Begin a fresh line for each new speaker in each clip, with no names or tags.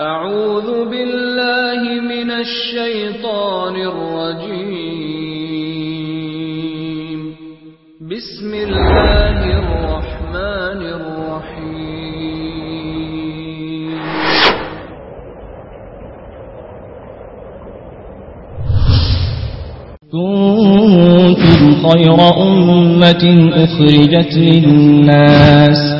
أعوذ بالله من الشيطان الرجيم. بسم الله الرحمن الرحيم.
كنتم خير أمة أخرجت للناس.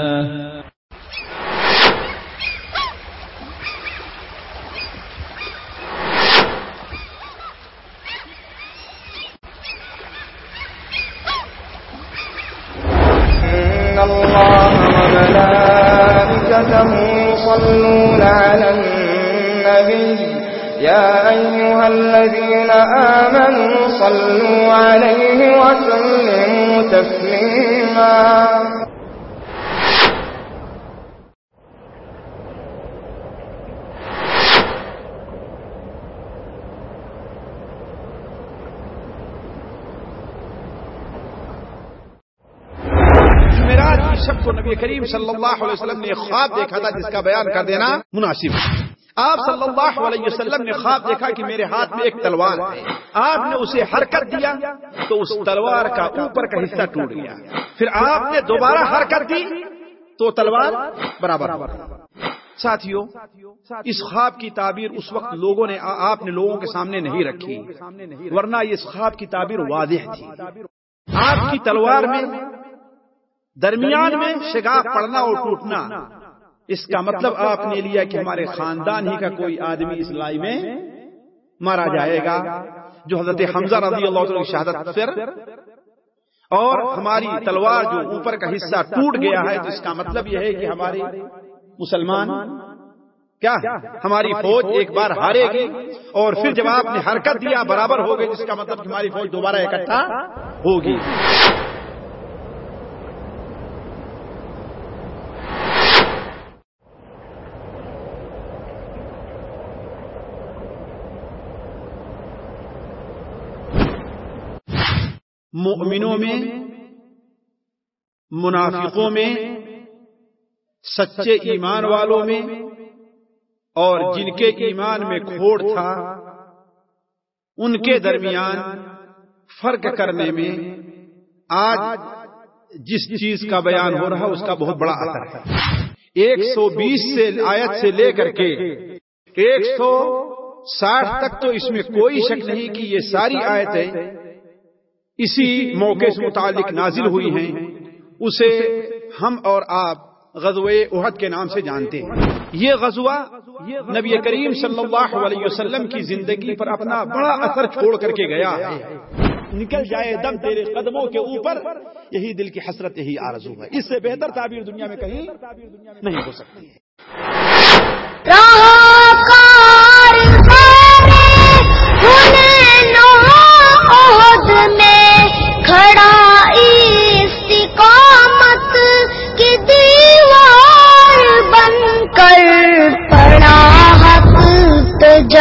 اللہ علیہ وسلم نے ایک خواب دیکھا تھا جس کا بیان کر دینا مناسب ہے۔ آپ صلی اللہ علیہ وسلم نے خواب دیکھا کہ میرے ہاتھ میں ایک تلوار ہے۔ آپ نے اسے حرکت دیا تو اس تلوار کا اوپر کا حصہ ٹوٹ گیا۔ پھر آپ نے دوبارہ حرکت دی تو تلوار برابر ساتھیوں، اس خواب کی تعبیر اس وقت لوگوں نے آپ نے لوگوں کے سامنے نہیں رکھی۔ ورنہ اس خواب کی تعبیر واضح تھی۔ آپ کی تلوار میں درمیان میں شگاف پڑنا اور ٹوٹنا۔ اس کا مطلب آپ نے لیا کہ ہمارے خاندان ہی کا کوئی آدمی اس لائی میں مارا جائے گا جو حضرت حمزہ رضی اللہ عنہ کی شہادت پھر اور ہماری تلوار جو اوپر کا حصہ ٹوٹ گیا ہے تو اس کا مطلب یہ ہے کہ ہماری مسلمان کیا؟ ہماری فوج ایک بار ہارے گی اور پھر جب آپ نے حرکت دیا برابر ہو گئی جس کا مطلب کہ ہماری فوج دوبارہ اکٹھا ہوگی۔ مؤمنوں میں، منافقوں میں، سچے ایمان والوں میں، اور جن کے ایمان میں کھوڑ تھا، ان کے درمیان فرق کرنے میں آج جس چیز کا بیان ہو رہا اس کا بہت بڑا اثر ہے۔ ایک سو بیس سے آیت سے لے کر کے ایک سو ساٹھ تک تو اس میں کوئی شک نہیں کہ یہ ساری آیتیں اسی موقع سے متعلق نازل ہوئی ہیں۔ اسے ہم اور آپ غزوہ احد کے نام سے جانتے ہیں۔ یہ غزوہ نبی کریم صلی اللہ علیہ وسلم کی زندگی پر اپنا بڑا اثر چھوڑ کر کے گیا ہے۔ نکل جائے دم تیرے قدموں کے اوپر، یہی دل کی حسرت، یہی آرزو ہے۔ اس سے بہتر تعبیر دنیا میں کہیں نہیں ہو سکتی۔ ہے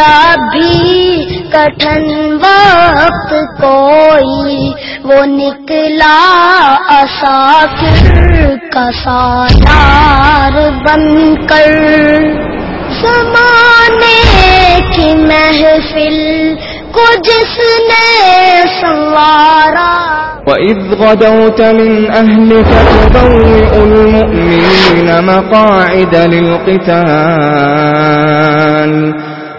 تجا بھی کٹھن وقت کوئی وہ نکلا اسافر کا سالار بن کر۔ زمانے کی محفل کو جس نے سوارا
وَإِذْ غَدَوْتَ مِنْ أَهْلِكَ تُبَوِّئُ الْمُؤْمِنِينَ مَقَاعِدَ لِلْقِتَالِ۔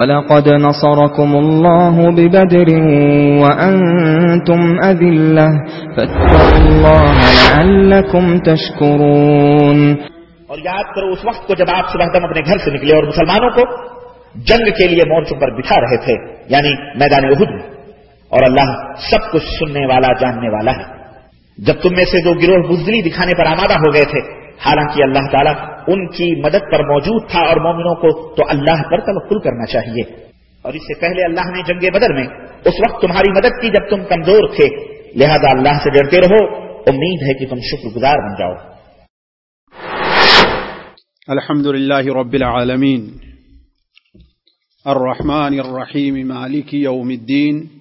ولقد نصركم الله ببدر وأنتم أذلة. فاتقوا الله لعلكم تشكرون.
اور یاد کرو، اس وقت کو جب آپ صبح دم اپنے گھر سے نکلے اور مسلمانوں کو جنگ کے لیے مورچوں پر بٹھا رہے تھے یعنی میدان احد میں، اور اللہ سب کچھ سننے والا، جاننے والا ہے۔ جب تم میں سے دو گروہ بزدلی دکھانے پر آمادہ ہو گئے تھے حالانکہ اللہ تعالیٰ ان کی مدد پر موجود تھا اور مومنوں کو تو اللہ پر توقل کرنا چاہیے۔ اور اس سے پہلے اللہ نے جنگ بدر میں اس وقت تمہاری مدد کی جب تم کمزور تھے۔ لہذا اللہ سے ڈرتے رہو۔ امید ہے کہ تم شکر گزار بن جاؤ۔
الحمد لله رب العالمين الرحمن الرحيم مالك يوم الدين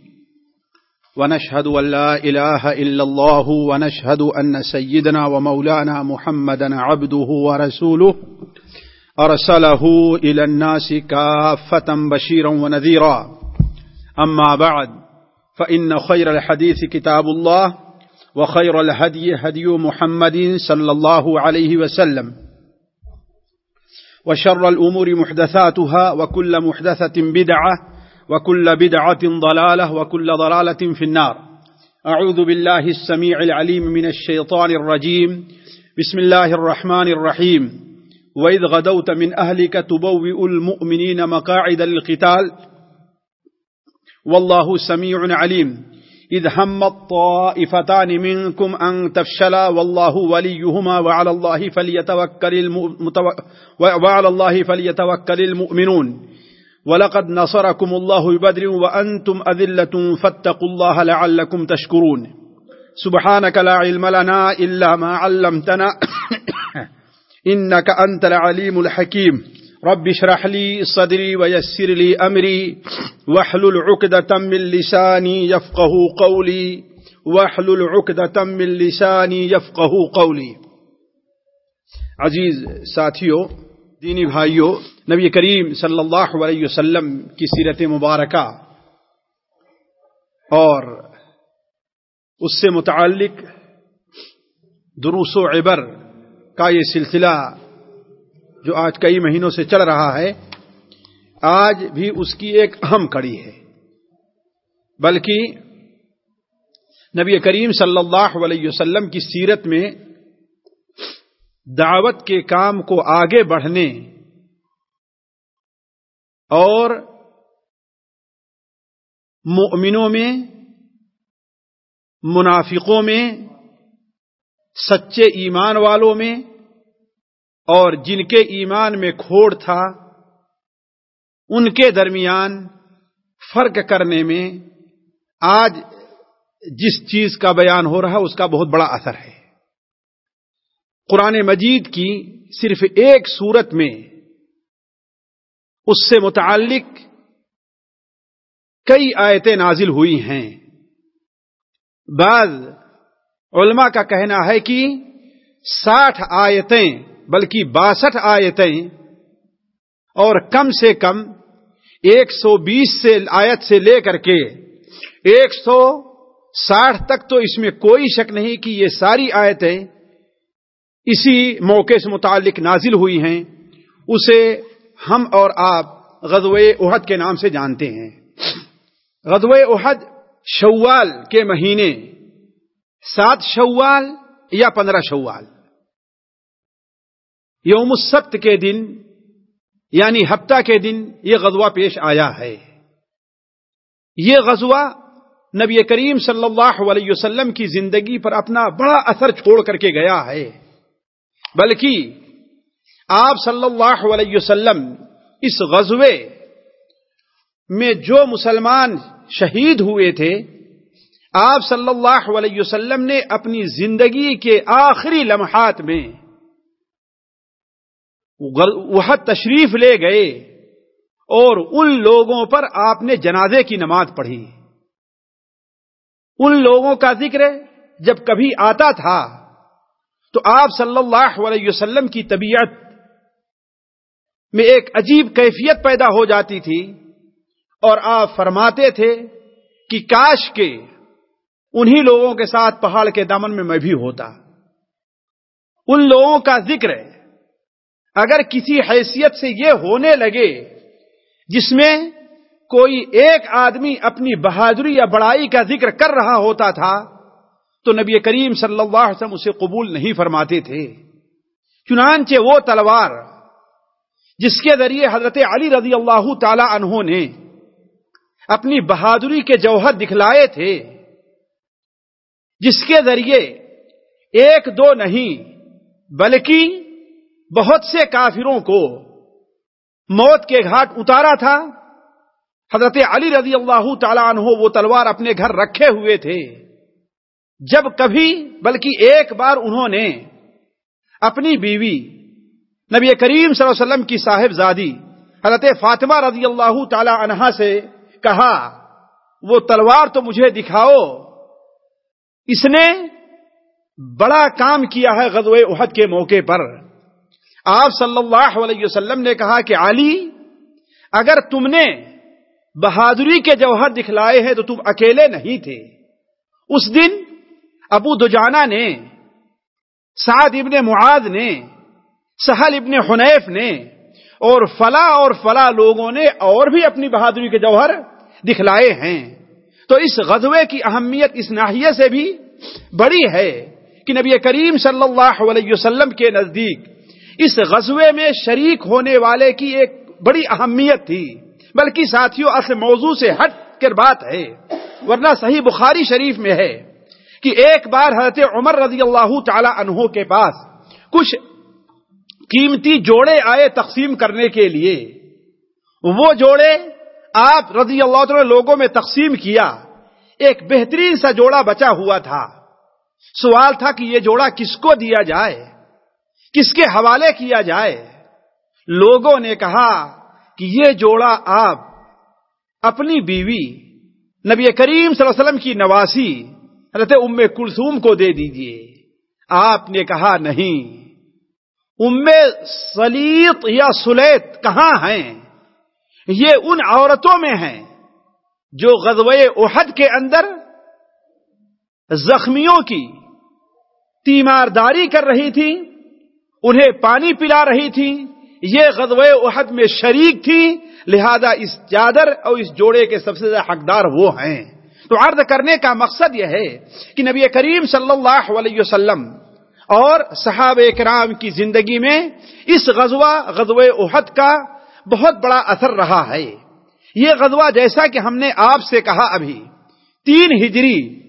ونشهد أن لا إله إلا الله ونشهد أن سيدنا ومولانا محمدا عبده ورسوله. أرسله إلى الناس كافة بشيرا ونذيرا. أما بعد، فإن خير الحديث كتاب الله، وخير الهدي هدي محمد صلى الله عليه وسلم. وشر الأمور محدثاتها، وكل محدثة بدعة وكل بدعة ضلالة وكل ضلالة في النار. أعوذ بالله السميع العليم من الشيطان الرجيم. بسم الله الرحمن الرحيم. وإذ غدوت من أهلك تبوئ المؤمنين مقاعد للقتال. والله سميع عليم. إذ هم الطائفتان منكم أن تفشلا. والله وليهما وعلى الله فليتوكل, المتو... وعلى الله فليتوكل المؤمنون. ولقد نصركم الله ببدر وأنتم أذلة فاتقوا الله لعلكم تشكرون. سبحانك لا علم لنا إلا ما علمتنا. إنك أنت العليم الحكيم. رب اشرح لي صدري ويسر لي أمري. واحلل عقدة من لساني يفقه قولي. واحلل عقدة من لساني يفقه قولي. عزیز ساتھیوں دینی بھائیوں نبی کریم صلی اللہ علیہ وسلم کی سیرت مبارکہ اور اس سے متعلق دروس و عبر کا یہ سلسلہ جو آج کئی مہینوں سے چل رہا ہے، آج بھی اس کی ایک اہم کڑی ہے۔ بلکہ نبی کریم صلی اللہ علیہ وسلم کی سیرت میں دعوت کے کام کو آگے بڑھنے اور مؤمنوں میں، منافقوں میں، سچے ایمان والوں میں اور جن کے ایمان میں کھوڑ تھا، ان کے درمیان فرق کرنے میں آج جس چیز کا بیان ہو رہا اس کا بہت بڑا اثر ہے۔ قرآن مجید کی صرف ایک صورت میں اس سے متعلق کئی آیتیں نازل ہوئی ہیں۔ بعض علماء کا کہنا ہے کہ ساٹھ آیتیں بلکہ باسٹھ آیتیں اور کم سے کم ایک سو بیس سے آیت سے لے کر کے ایک سو ساٹھ تک تو اس میں کوئی شک نہیں کہ یہ ساری آیتیں اسی موقع سے متعلق نازل ہوئی ہیں، اسے ہم اور آپ غزوہ احد کے نام سے جانتے ہیں۔ غزوہ احد شوال کے مہینے، سات شوال یا پندرہ شوال۔ یوم السبت کے دن یعنی ہفتہ کے دن یہ غزوہ پیش آیا ہے۔ یہ غزوہ نبی کریم صلی اللہ علیہ وسلم کی زندگی پر اپنا بڑا اثر چھوڑ کر کے گیا ہے۔ بلکہ آپ صلی اللہ علیہ وسلم اس غزوے میں جو مسلمان شہید ہوئے تھے، آپ صلی اللہ علیہ وسلم نے اپنی زندگی کے آخری لمحات میں وہ تشریف لے گئے اور ان لوگوں پر آپ نے جنازے کی نماز پڑھی۔ ان لوگوں کا ذکر جب کبھی آتا تھا تو آپ صلی اللہ علیہ وسلم کی طبیعت میں ایک عجیب کیفیت پیدا ہو جاتی تھی اور آپ فرماتے تھے کہ کاش کے انہی لوگوں کے ساتھ پہاڑ کے دامن میں میں بھی ہوتا۔ ان لوگوں کا ذکر اگر کسی حیثیت سے یہ ہونے لگے جس میں کوئی ایک آدمی اپنی بہادری یا بڑائی کا ذکر کر رہا ہوتا تھا تو نبی کریم صلی اللہ علیہ وسلم اسے قبول نہیں فرماتے تھے۔ چنانچہ وہ تلوار جس کے ذریعے حضرت علی رضی اللہ تعالی عنہ نے اپنی بہادری کے جوہر دکھلائے تھے، جس کے ذریعے ایک دو نہیں بلکہ بہت سے کافروں کو موت کے گھاٹ اتارا تھا۔ حضرت علی رضی اللہ تعالیٰ عنہ وہ تلوار اپنے گھر رکھے ہوئے تھے۔ جب کبھی بلکہ ایک بار انہوں نے اپنی بیوی نبی کریم صلی اللہ علیہ وسلم کی صاحب زادی حضرت فاطمہ رضی اللہ تعالی عنہا سے کہا، وہ تلوار تو مجھے دکھاؤ۔ اس نے بڑا کام کیا ہے غزوہ احد کے موقع پر۔ آپ صلی اللہ علیہ وسلم نے کہا کہ علی، اگر تم نے بہادری کے جوہر دکھلائے ہیں تو تم اکیلے نہیں تھے۔ اس دن ابو دجانا نے، سعد ابن معاذ نے، سہل ابن حنیف نے، اور فلا اور فلا لوگوں نے اور بھی اپنی بہادری کے جوہر دکھلائے ہیں۔ تو اس غزوے کی اہمیت اس ناحیے سے بھی بڑی ہے کہ نبی کریم صلی اللہ علیہ وسلم کے نزدیک اس غزوے میں شریک ہونے والے کی ایک بڑی اہمیت تھی۔ بلکہ ساتھیوں اصل موضوع سے ہٹ کر بات ہے۔ ورنہ صحیح بخاری شریف میں ہے۔ کہ ایک بار حضرت عمر رضی اللہ تعالی عنہ کے پاس کچھ قیمتی جوڑے آئے تقسیم کرنے کے لیے۔ وہ جوڑے آپ رضی اللہ تعالی لوگوں میں تقسیم کیا۔ ایک بہترین سا جوڑا بچا ہوا تھا۔ سوال تھا کہ یہ جوڑا کس کو دیا جائے؟ کس کے حوالے کیا جائے؟ لوگوں نے کہا کہ یہ جوڑا آپ اپنی بیوی، نبی کریم صلی اللہ علیہ وسلم کی نواسی حضرت ام کلثوم کو دے دیجیے۔ آپ نے کہا نہیں۔ ام سلیط یا سلیت کہاں ہیں؟ یہ ان عورتوں میں ہیں جو غزوہ احد کے اندر زخمیوں کی تیمارداری کر رہی تھی انہیں پانی پلا رہی تھی یہ غزوہ احد میں شریک تھی لہذا اس چادر اور اس جوڑے کے سب سے زیادہ حقدار وہ ہیں۔ تو عرض کرنے کا مقصد یہ ہے کہ نبی کریم صلی اللہ علیہ وسلم اور صحابہ کرام کی زندگی میں اس غزوہ غزوہ احد کا بہت بڑا اثر رہا ہے۔ یہ غزوہ جیسا کہ ہم نے آپ سے کہا ابھی، تین ہجری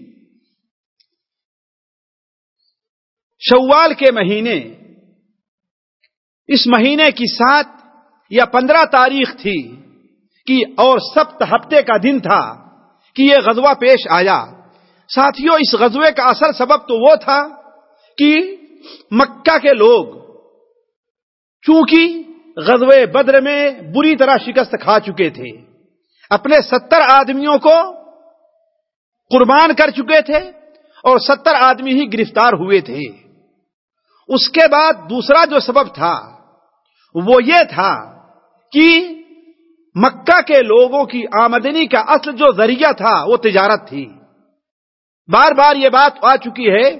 شوال کے مہینے۔ اس مہینے کی سات یا پندرہ تاریخ تھی کہ اور سبت ہفتے کا دن تھا۔ کہ یہ غزوہ پیش آیا۔ ساتھیوں اس غزوے کا اصل سبب تو وہ تھا کہ مکہ کے لوگ چونکہ غزوے بدر میں بری طرح شکست کھا چکے تھے، اپنے ستر آدمیوں کو قربان کر چکے تھے اور ستر آدمی ہی گرفتار ہوئے تھے۔ اس کے بعد دوسرا جو سبب تھا وہ یہ تھا کہ مکہ کے لوگوں کی آمدنی کا اصل جو ذریعہ تھا، وہ تجارت تھی۔ بار بار یہ بات آ چکی ہے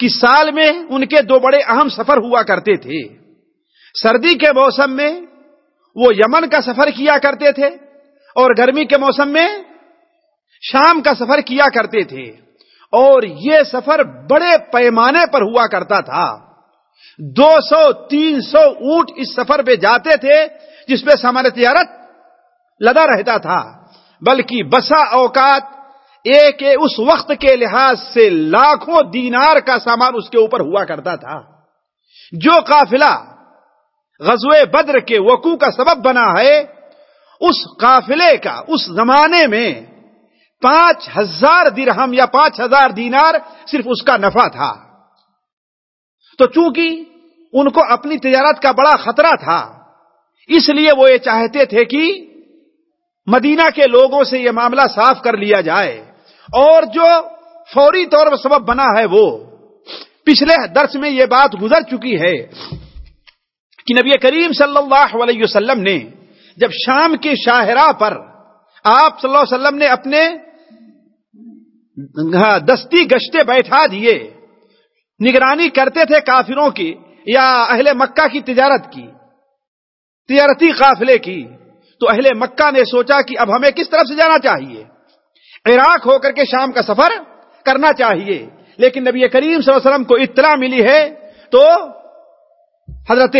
کہ سال میں ان کے دو بڑے اہم سفر ہوا کرتے تھے۔ سردی کے موسم میں وہ یمن کا سفر کیا کرتے تھے اور گرمی کے موسم میں شام کا سفر کیا کرتے تھے۔ اور یہ سفر بڑے پیمانے پر ہوا کرتا تھا۔ دو سو، تین سو اونٹ اس سفر پہ جاتے تھے، جس پہ سامان تجارت لدا رہتا تھا، بلکہ بسا اوقات ایک اس وقت کے لحاظ سے لاکھوں دینار کا سامان اس کے اوپر ہوا کرتا تھا۔ جو قافلہ غزوے بدر کے وقوع کا سبب بنا ہے، اس قافلے کا اس زمانے میں پانچ ہزار درہم یا پانچ ہزار دینار صرف اس کا نفع تھا۔ تو چونکہ ان کو اپنی تجارت کا بڑا خطرہ تھا، اس لیے وہ یہ چاہتے تھے کہ مدینہ کے لوگوں سے یہ معاملہ صاف کر لیا جائے۔ اور جو فوری طور پر سبب بنا ہے وہ۔ پچھلے درس میں یہ بات گزر چکی ہے کہ نبی کریم صلی اللہ علیہ وسلم نے جب شام کے شاہراہ پر آپ صلی اللہ علیہ وسلم نے اپنے دستی گشتے بیٹھا دیے، نگرانی کرتے تھے کافروں کی یا اہل مکہ کی تجارت کی، تجارتی قافلے کی۔ تو اہل مکہ نے سوچا کہ اب ہمیں کس طرف سے جانا چاہیے؟ عراق ہو کر کے شام کا سفر کرنا چاہیے، لیکن نبی کریم صلی اللہ علیہ وسلم کو اطلاع ملی ہے تو حضرت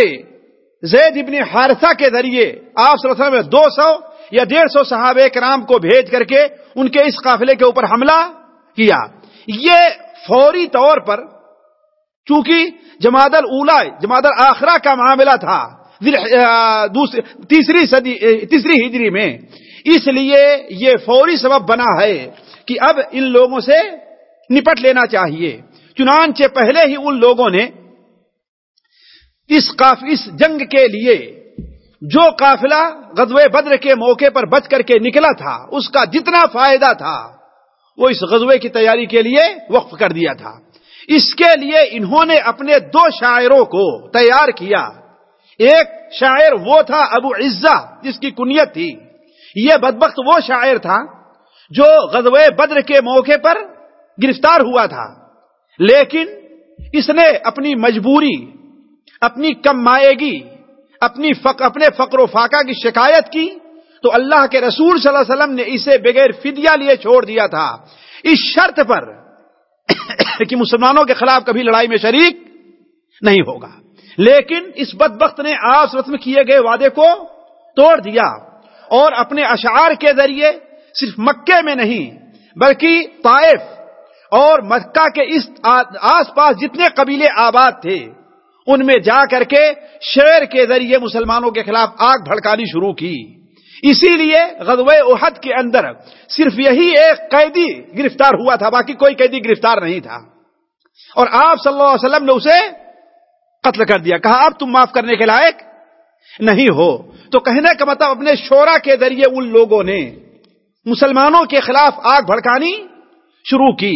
زید ابن حارثہ کے ذریعے آپ صلی اللہ علیہ وسلم نے دو سو یا ڈیڑھ سو صحابہ کرام کو بھیج کر کے ان کے اس قافلے کے اوپر حملہ کیا۔ یہ فوری طور پر چونکہ جماعت الاولا جماعت الاخرہ کا معاملہ تھا تیسری صدی تیسری ہجری میں اس لیے یہ فوری سبب بنا ہے کہ اب ان لوگوں سے نپٹ لینا چاہیے۔ چنانچہ پہلے ہی ان لوگوں نے اس اس جنگ کے لیے جو قافلہ غزوہ بدر کے موقع پر بچ کر کے نکلا تھا، اس کا جتنا فائدہ تھا، وہ اس غزوے کی تیاری کے لیے وقف کر دیا تھا۔ اس کے لیے انہوں نے اپنے دو شاعروں کو تیار کیا۔ ایک شاعر وہ تھا ابو عزا جس کی کنیت تھی۔ یہ بدبخت وہ شاعر تھا جو غزوہ بدر کے موقع پر گرفتار ہوا تھا۔ لیکن اس نے اپنی مجبوری، اپنی کم مائیگی، اپنی فق، اپنے فقر و فاقہ کی شکایت کی تو اللہ کے رسول صلی اللہ علیہ وسلم نے اسے بغیر فدیہ لیے چھوڑ دیا تھا۔ اس شرط پر کہ مسلمانوں کے خلاف کبھی لڑائی میں شریک نہیں ہوگا۔ لیکن اس بدبخت نے آپ رسم کیے گئے وعدے کو توڑ دیا اور اپنے اشعار کے ذریعے صرف مکے میں نہیں، بلکہ طائف اور مکہ کے اس آس پاس جتنے قبیلے آباد تھے، ان میں جا کر کے شعر کے ذریعے مسلمانوں کے خلاف آگ بھڑکانی شروع کی۔ اسی لیے غزوہ احد کے اندر صرف یہی ایک قیدی گرفتار ہوا تھا، باقی کوئی قیدی گرفتار نہیں تھا۔ اور آپ صلی اللہ علیہ وسلم نے اسے قتل کر دیا، کہا، اب تم معاف کرنے کے لائق نہیں ہو۔ تو کہنے کا مطلب اپنے شورا کے ذریعے ان لوگوں نے مسلمانوں کے خلاف آگ بھڑکانی شروع کی۔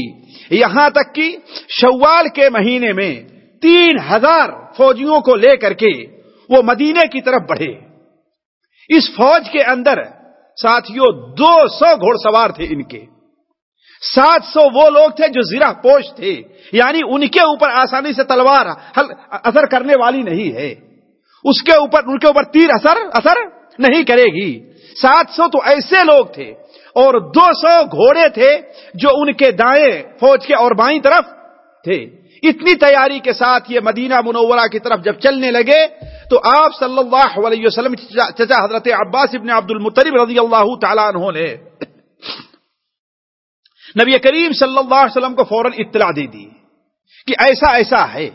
یہاں تک کہ شوال کے مہینے میں تین ہزار فوجیوں کو لے کر کے وہ مدینے کی طرف بڑھے۔ اس فوج کے اندر ساتھیوں، دو سو گھوڑ سوار تھے ان کے۔ سات سو وہ لوگ تھے جو زیرہ پوش تھے۔ یعنی ان کے اوپر آسانی سے تلوار اثر کرنے والی نہیں ہے۔ اس کے اوپر ان کے اوپر تیر اثر اثر نہیں کرے گی۔ سات سو تو ایسے لوگ تھے اور دو سو گھوڑے تھے جو ان کے دائیں فوج کے اور بائیں طرف تھے۔ اتنی تیاری کے ساتھ یہ مدینہ منورہ کی طرف جب چلنے لگے تو آپ صلی اللہ علیہ وسلم چچا حضرت عباس ابن عبد المطلب رضی اللہ تعالیٰ عنہ نے نبی کریم صلی اللہ علیہ وسلم کو فوراً اطلاع دے دی کہ ایسا ایسا ہے۔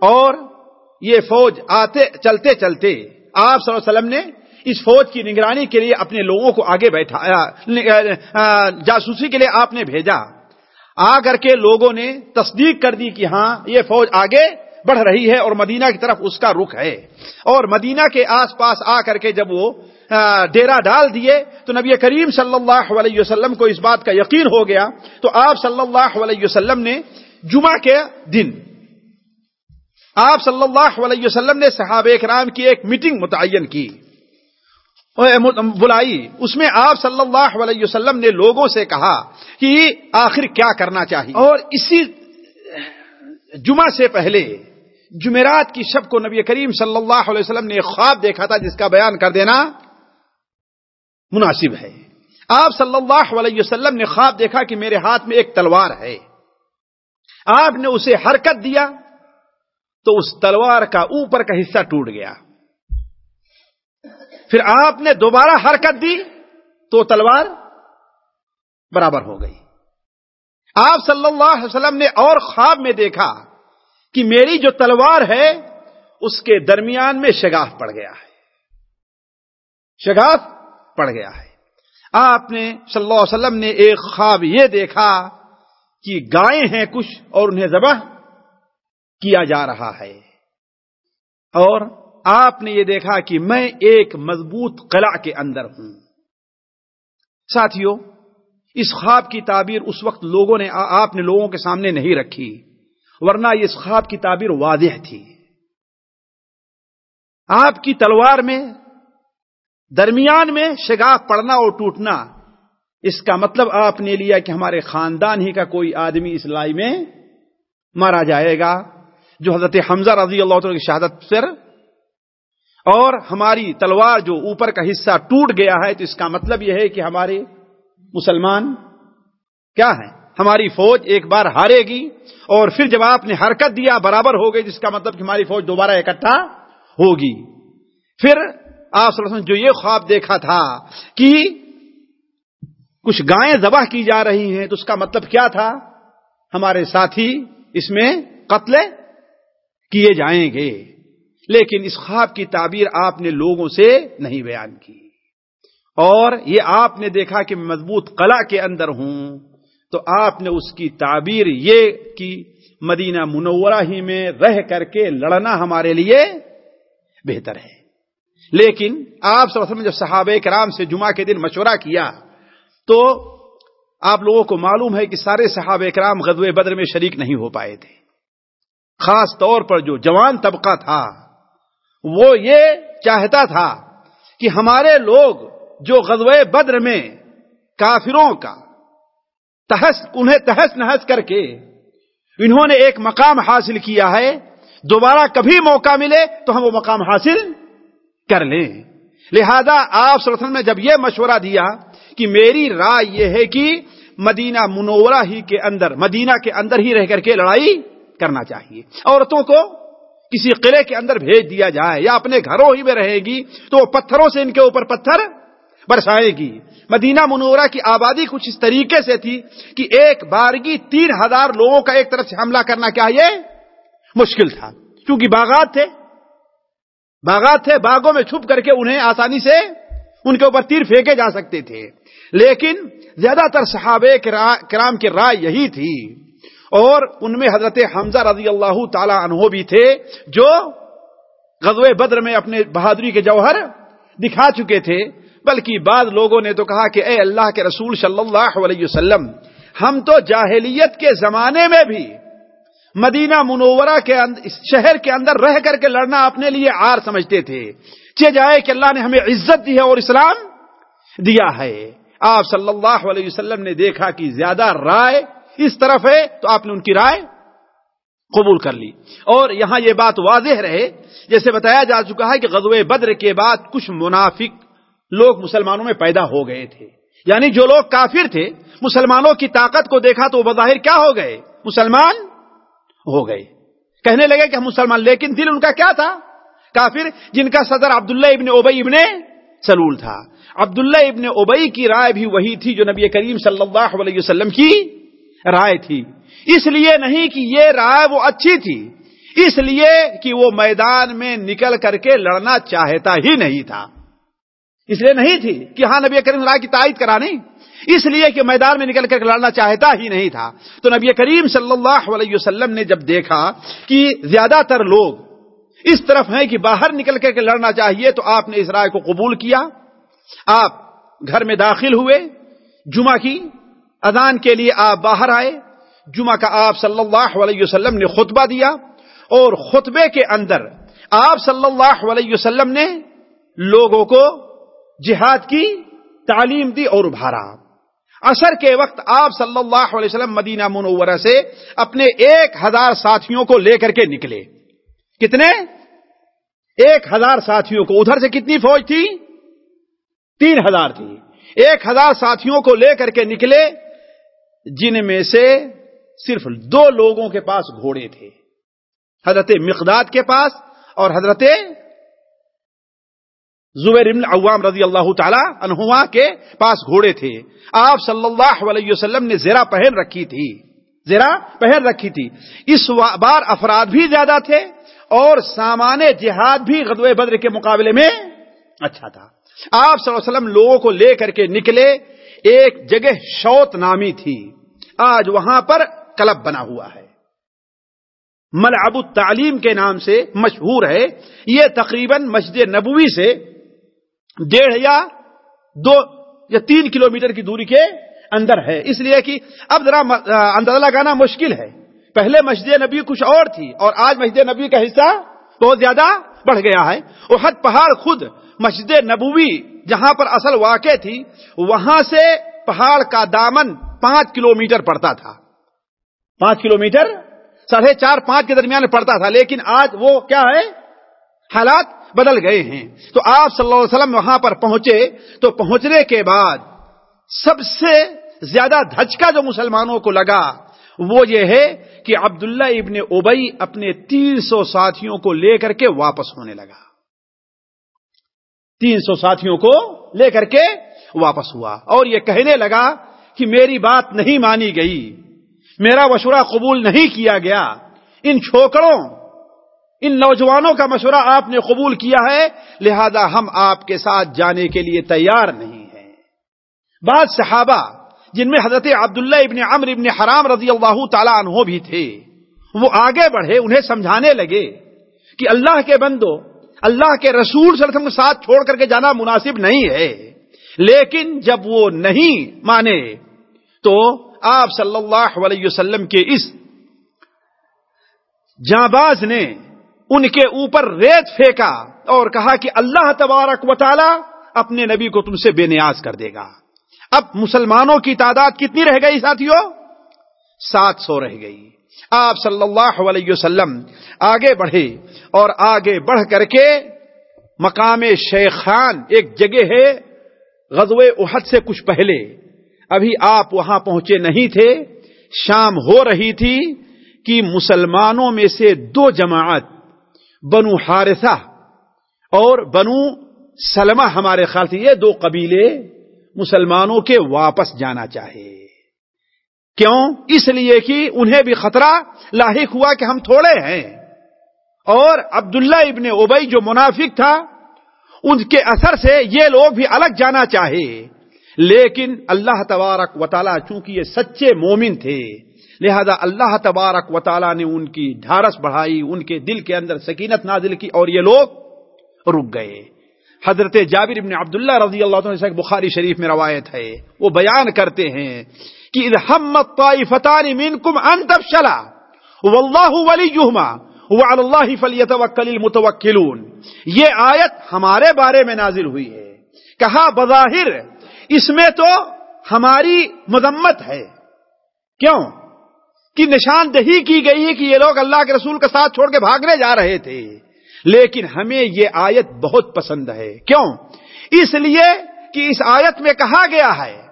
اور یہ فوج آتے چلتے چلتے آپ صلی اللہ علیہ وسلم نے اس فوج کی نگرانی کے لیے اپنے لوگوں کو آگے بیٹھا جاسوسی کے لیے آپ نے بھیجا۔ آ کر کے لوگوں نے تصدیق کر دی کہ ہاں یہ فوج آگے بڑھ رہی ہے اور مدینہ کی طرف اس کا رخ ہے۔ اور مدینہ کے آس پاس آ کر کے جب وہ ڈیرا ڈال دیے تو نبی کریم صلی اللہ علیہ وسلم کو اس بات کا یقین ہو گیا۔ تو آپ صلی اللہ علیہ وسلم نے جمعہ کے دن آپ صلی اللہ علیہ وسلم نے صحابہ اکرام کی ایک میٹنگ متعین کی۔ بلائی، اس میں آپ صلی اللہ علیہ وسلم نے لوگوں سے کہا کہ آخر کیا کرنا چاہیے۔ اور اسی جمعہ سے پہلے جمعرات کی شب کو نبی کریم صلی اللہ علیہ وسلم نے خواب دیکھا تھا جس کا بیان کر دینا۔ مناسب ہے۔ آپ صلی اللہ علیہ وسلم نے خواب دیکھا کہ میرے ہاتھ میں ایک تلوار ہے۔ آپ نے اسے حرکت دیا تو اس تلوار کا اوپر کا حصہ ٹوٹ گیا۔ پھر آپ نے دوبارہ حرکت دی تو تلوار برابر ہو گئی۔ آپ صلی اللہ علیہ وسلم نے اور خواب میں دیکھا کہ میری جو تلوار ہے اس کے درمیان میں شگاف پڑ گیا ہے۔ شگاف پڑ گیا ہے۔ آپ نے صلی اللہ علیہ وسلم نے ایک خواب یہ دیکھا کہ گائے ہیں کچھ اور انہیں ذبح کیا جا رہا ہے۔ اور آپ نے یہ دیکھا کہ میں ایک مضبوط قلعہ کے اندر ہوں۔ ساتھیوں اس خواب کی تعبیر اس وقت لوگوں نے، آپ نے لوگوں کے سامنے نہیں رکھی، ورنہ اس خواب کی تعبیر واضح تھی۔ آپ کی تلوار میں درمیان میں شگاف پڑنا اور ٹوٹنا، اس کا مطلب آپ نے لیا کہ ہمارے خاندان ہی کا کوئی آدمی اس لائی میں مارا جائے گا، جو حضرت حمزہ رضی اللہ تعالی کی شہادت پر اور ہماری تلوار جو اوپر کا حصہ ٹوٹ گیا ہے، تو اس کا مطلب یہ ہے کہ ہمارے مسلمان کیا ہے ہماری فوج ایک بار ہارے گی اور پھر جب آپ نے حرکت دیا، برابر ہو گئی، جس کا مطلب کہ ہماری فوج دوبارہ اکٹھا ہوگی۔ پھر آپ صلی اللہ علیہ وسلم جو یہ خواب دیکھا تھا کہ کچھ گائیں ذبح کی جا رہی ہیں تو اس کا مطلب کیا تھا؟ ہمارے ساتھی اس میں قتل کیے جائیں گے۔ لیکن اس خواب کی تعبیر آپ نے لوگوں سے نہیں بیان کی۔ اور یہ آپ نے دیکھا کہ مضبوط قلعہ کے اندر ہوں۔ تو آپ نے اس کی تعبیر یہ کی، مدینہ منورہ ہی میں رہ کر کے لڑنا ہمارے لیے بہتر ہے۔ لیکن آپ صلی اللہ علیہ وسلم جب صحابہ کرام سے جمعہ کے دن مشورہ کیا تو آپ لوگوں کو معلوم ہے کہ سارے صحابہ کرام غزوہ بدر میں شریک نہیں ہو پائے تھے۔ خاص طور پر جو جوان طبقہ تھا، وہ یہ چاہتا تھا کہ ہمارے لوگ جو غزوہ بدر میں کافروں کا تحس انہیں تحس نحس کر کے انہوں نے ایک مقام حاصل کیا ہے، دوبارہ کبھی موقع ملے تو ہم وہ مقام حاصل کر لیں۔ لہذا آپ صلی اللہ علیہ وسلم نے جب یہ مشورہ دیا کہ میری رائے یہ ہے کہ مدینہ منورہ ہی کے اندر، مدینہ کے اندر ہی رہ کر کے لڑائی کرنا چاہیے۔ عورتوں کو کسی قلعے کے اندر بھیج دیا جائے یا اپنے گھروں ہی میں رہے گی تو وہ پتھروں سے ان کے اوپر پتھر برسائے گی۔ مدینہ منورہ کی آبادی کچھ اس طریقے سے تھی کہ ایک بارگی تین ہزار لوگوں کا ایک طرف سے حملہ کرنا کیا یہ مشکل تھا۔ کیونکہ باغات تھے۔ باغات تھے، باغوں میں چھپ کر کے انہیں آسانی سے ان کے اوپر تیر پھینکے جا سکتے تھے۔ لیکن زیادہ تر صحابہ کرام کی رائے یہی تھی۔ اور ان میں حضرت حمزہ رضی اللہ تعالی عنہ بھی تھے، جو غزوہ بدر میں اپنے بہادری کے جوہر دکھا چکے تھے۔ بلکہ بعض لوگوں نے تو کہا کہ اے اللہ کے رسول صلی اللہ علیہ وسلم، ہم تو جاہلیت کے زمانے میں بھی مدینہ منورہ کے شہر کے اندر رہ کر کے لڑنا اپنے لیے آر سمجھتے تھے۔ چے جائے کہ اللہ نے ہمیں عزت دی ہے اور اسلام دیا ہے۔ آپ صلی اللہ علیہ وسلم نے دیکھا کہ زیادہ رائے اس طرف ہے تو آپ نے ان کی رائے قبول کر لی۔ اور یہاں یہ بات واضح رہے، جیسے بتایا جا چکا ہے کہ غزوہ بدر کے بعد کچھ منافق لوگ مسلمانوں میں پیدا ہو گئے تھے۔ یعنی جو لوگ کافر تھے، مسلمانوں کی طاقت کو دیکھا تو وہ بظاہر کیا ہو گئے؟ مسلمان ہو گئے کہنے لگے کہ ہم مسلمان، لیکن دل ان کا کیا تھا؟ کافر، جن کا صدر عبداللہ ابن اوبئی ابن سلول تھا۔ عبداللہ ابن اوبئی کی رائے بھی وہی تھی جو نبی کریم صلی اللہ علیہ وسلم کی رائے تھی۔ اس لیے نہیں کہ یہ رائے وہ اچھی تھی، اس لیے کہ وہ میدان میں نکل کر کے لڑنا چاہتا ہی نہیں تھا۔ اس لیے نہیں تھی کہ ہاں نبی کریم رائے کی تائید کرانی اس لیے کہ میدان میں نکل کر لڑنا چاہتا ہی نہیں تھا۔ تو نبی کریم صلی اللہ علیہ وسلم نے جب دیکھا کہ زیادہ تر لوگ اس طرف ہیں کہ باہر نکل کر کے لڑنا چاہیے، تو آپ نے اس رائے کو قبول کیا۔ آپ گھر میں داخل ہوئے، جمعہ کی اذان کے لیے آپ باہر آئے۔ جمعہ کا آپ صلی اللہ علیہ وسلم نے خطبہ دیا اور خطبے کے اندر آپ صلی اللہ علیہ وسلم نے لوگوں کو جہاد کی تعلیم دی اور ابھارا۔ اثر کے وقت آپ صلی اللہ علیہ وسلم مدینہ منورہ سے اپنے ایک ہزار ساتھیوں کو لے کر کے نکلے۔ کتنے؟ ایک ہزار ساتھیوں کو۔ ادھر سے کتنی فوج تھی؟ تین ہزار تھی۔ ایک ہزار ساتھیوں کو لے کر کے نکلے، جن میں سے صرف دو لوگوں کے پاس گھوڑے تھے۔ حضرت مقداد کے پاس اور حضرت زبیر ابن عوام رضی اللہ تعالی عنہما کے پاس گھوڑے تھے۔ آپ صلی اللہ علیہ وسلم نے زیرہ پہن رکھی تھی۔ زیرہ پہن رکھی تھی۔ اس بار افراد بھی زیادہ تھے اور سامان جہاد بھی غدوہ بدر کے مقابلے میں اچھا تھا۔ آپ صلی اللہ علیہ وسلم لوگوں کو لے کر کے نکلے۔ ایک جگہ شوت نامی تھی۔ آج وہاں پر کلب بنا ہوا ہے۔ ملعب التعلیم کے نام سے مشہور ہے۔ یہ تقریباً مسجد نبوی سے ڈیڑھ یا دو یا تین کلومیٹر کی دوری کے اندر ہے۔ اس لیے کہ اب ذرا اندازہ لگانا مشکل ہے۔ پہلے مسجد نبی کچھ اور تھی اور آج مسجد نبی کا حصہ بہت زیادہ بڑھ گیا ہے۔ احد پہاڑ خود مسجد نبوی جہاں پر اصل واقع تھی، وہاں سے پہاڑ کا دامن پانچ کلومیٹر پڑتا تھا۔ پانچ کلومیٹر، ساڑھے چار، پانچ کے درمیان پڑتا تھا، لیکن آج وہ کیا ہے؟ حالات بدل گئے ہیں۔ تو آپ صلی اللہ علیہ وسلم وہاں پر پہنچے، تو پہنچنے کے بعد سب سے زیادہ دھچکا جو مسلمانوں کو لگا، وہ یہ ہے کہ عبداللہ ابن اوبئی اپنے تین سو ساتھیوں کو لے کر کے واپس ہونے لگا۔ تین سو ساتھیوں کو لے کر کے واپس ہوا۔ اور یہ کہنے لگا کہ میری بات نہیں مانی گئی، میرا مشورہ قبول نہیں کیا گیا۔ ان چھوکڑوں ان نوجوانوں کا مشورہ آپ نے قبول کیا ہے، لہذا ہم آپ کے ساتھ جانے کے لیے تیار نہیں ہیں۔ بعض صحابہ، جن میں حضرت عبداللہ ابن عمر ابن حرام رضی اللہ تعالیٰ عنہ بھی تھے، وہ آگے بڑھے، انہیں سمجھانے لگے کہ اللہ کے بندو، اللہ کے رسول صلی اللہ علیہ وسلم کے ساتھ چھوڑ کر کے جانا مناسب نہیں ہے۔ لیکن جب وہ نہیں مانے، تو آپ صلی اللہ علیہ وسلم کے اس جانباز نے ان کے اوپر ریت پھینکا اور کہا کہ اللہ تبارک و تعالی اپنے نبی کو تم سے بے نیاز کر دے گا۔ اب مسلمانوں کی تعداد کتنی رہ گئی ساتھیوں؟ سات سو رہ گئی۔ آپ صلی اللہ علیہ وسلم آگے بڑھے اور آگے بڑھ کر کے مقام شیخان ایک جگہ ہے غزو احد سے کچھ پہلے۔ ابھی آپ وہاں پہنچے نہیں تھے۔ شام ہو رہی تھی کہ مسلمانوں میں سے دو جماعت بنو حارثہ اور بنو سلمہ ہمارے خیال سے یہ دو قبیلے مسلمانوں کے واپس جانا چاہے۔ کیوں؟ اس لیے کہ انہیں بھی خطرہ لاحق ہوا کہ ہم تھوڑے ہیں۔ اور عبداللہ ابن اوبئی جو منافق تھا، ان کے اثر سے یہ لوگ بھی الگ جانا چاہے۔ لیکن اللہ تبارک و تعالیٰ چونکہ یہ سچے مومن تھے لہذا اللہ تبارک و تعالیٰ نے ان کی ڈھارس بڑھائی، ان کے دل کے اندر سکینت نازل کی اور یہ لوگ رک گئے۔ حضرت جابر ابن عبداللہ رضی اللہ عنہ سے بخاری شریف میں روایت ہے۔ وہ بیان کرتے ہیں کہ ہمت طائفتان منکم ان تفشلا واللہ ولیہما وعلى اللہ فلیتوکل المتوکلون۔ یہ آیت ہمارے بارے میں نازل ہوئی ہے۔ کہا بظاہر اس میں تو ہماری مذمت ہے۔ کیوں؟ کہ نشاندہی کی گئی ہے کہ یہ لوگ اللہ کے رسول کے ساتھ چھوڑ کے بھاگنے جا رہے تھے۔ لیکن ہمیں یہ آیت بہت پسند ہے۔ کیوں؟ اس لیے کہ اس آیت میں کہا گیا ہے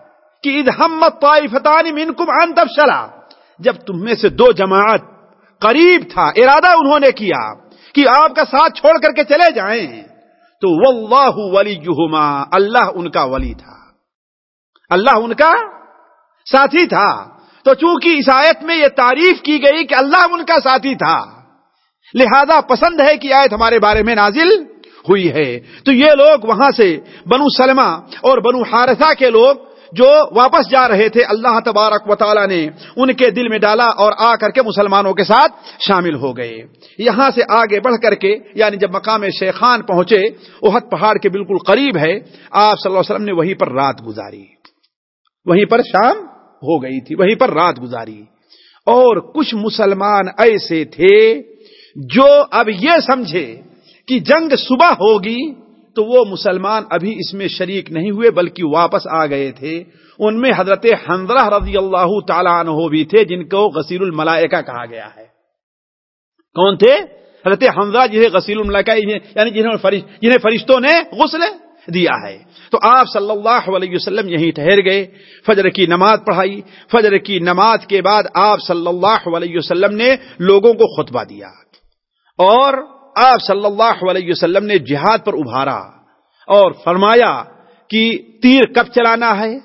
کہ اد ہمت طائفتان منکم ان تفشلا۔ جب تم میں سے دو جماعت قریب تھا، ارادہ انہوں نے کیا کہ آپ کا ساتھ چھوڑ کر کے چلے جائیں، تو واللہ ولیہما اللہ ان کا ولی تھا۔ اللہ ان کا ساتھی تھا۔ تو چونکہ اس آیت میں یہ تعریف کی گئی کہ اللہ ان کا ساتھی تھا، لہذا پسند ہے کہ آیت ہمارے بارے میں نازل ہوئی ہے۔ تو یہ لوگ وہاں سے بنو سلمہ اور بنو حارثہ کے لوگ جو واپس جا رہے تھے، اللہ تبارک و تعالی نے ان کے دل میں ڈالا اور آ کر کے مسلمانوں کے ساتھ شامل ہو گئے۔ یہاں سے آگے بڑھ کر کے یعنی جب مقام شیخان پہنچے، احد پہاڑ کے بالکل قریب ہے، آپ صلی اللہ علیہ وسلم نے وہیں پر رات گزاری۔ وہیں پر شام ہو گئی تھی، وہیں پر رات گزاری۔ اور کچھ مسلمان ایسے تھے جو اب یہ سمجھے کہ جنگ صبح ہوگی تو وہ مسلمان ابھی اس میں شریک نہیں ہوئے، بلکہ واپس آ گئے تھے۔ ان میں حضرت حنزلہ رضی اللہ تعالیٰ عنہ بھی تھے، جن کو غسیل الملائکہ کہا گیا ہے۔ کون تھے؟ حضرت حنزلہ جنہیں غسیل الملائکہ یعنی جنہیں جنہیں فرشتوں نے غسل دیا ہے۔ تو آپ صلی اللہ علیہ وسلم یہیں ٹھہر گئے، فجر کی نماز پڑھائی، فجر کی نماز کے بعد آپ صلی اللہ علیہ وسلم نے لوگوں کو خطبہ دیا۔ اور آپ صلی اللہ علیہ وسلم نے جہاد پر ابھارا اور فرمایا کہ تیر کب چلانا ہے؟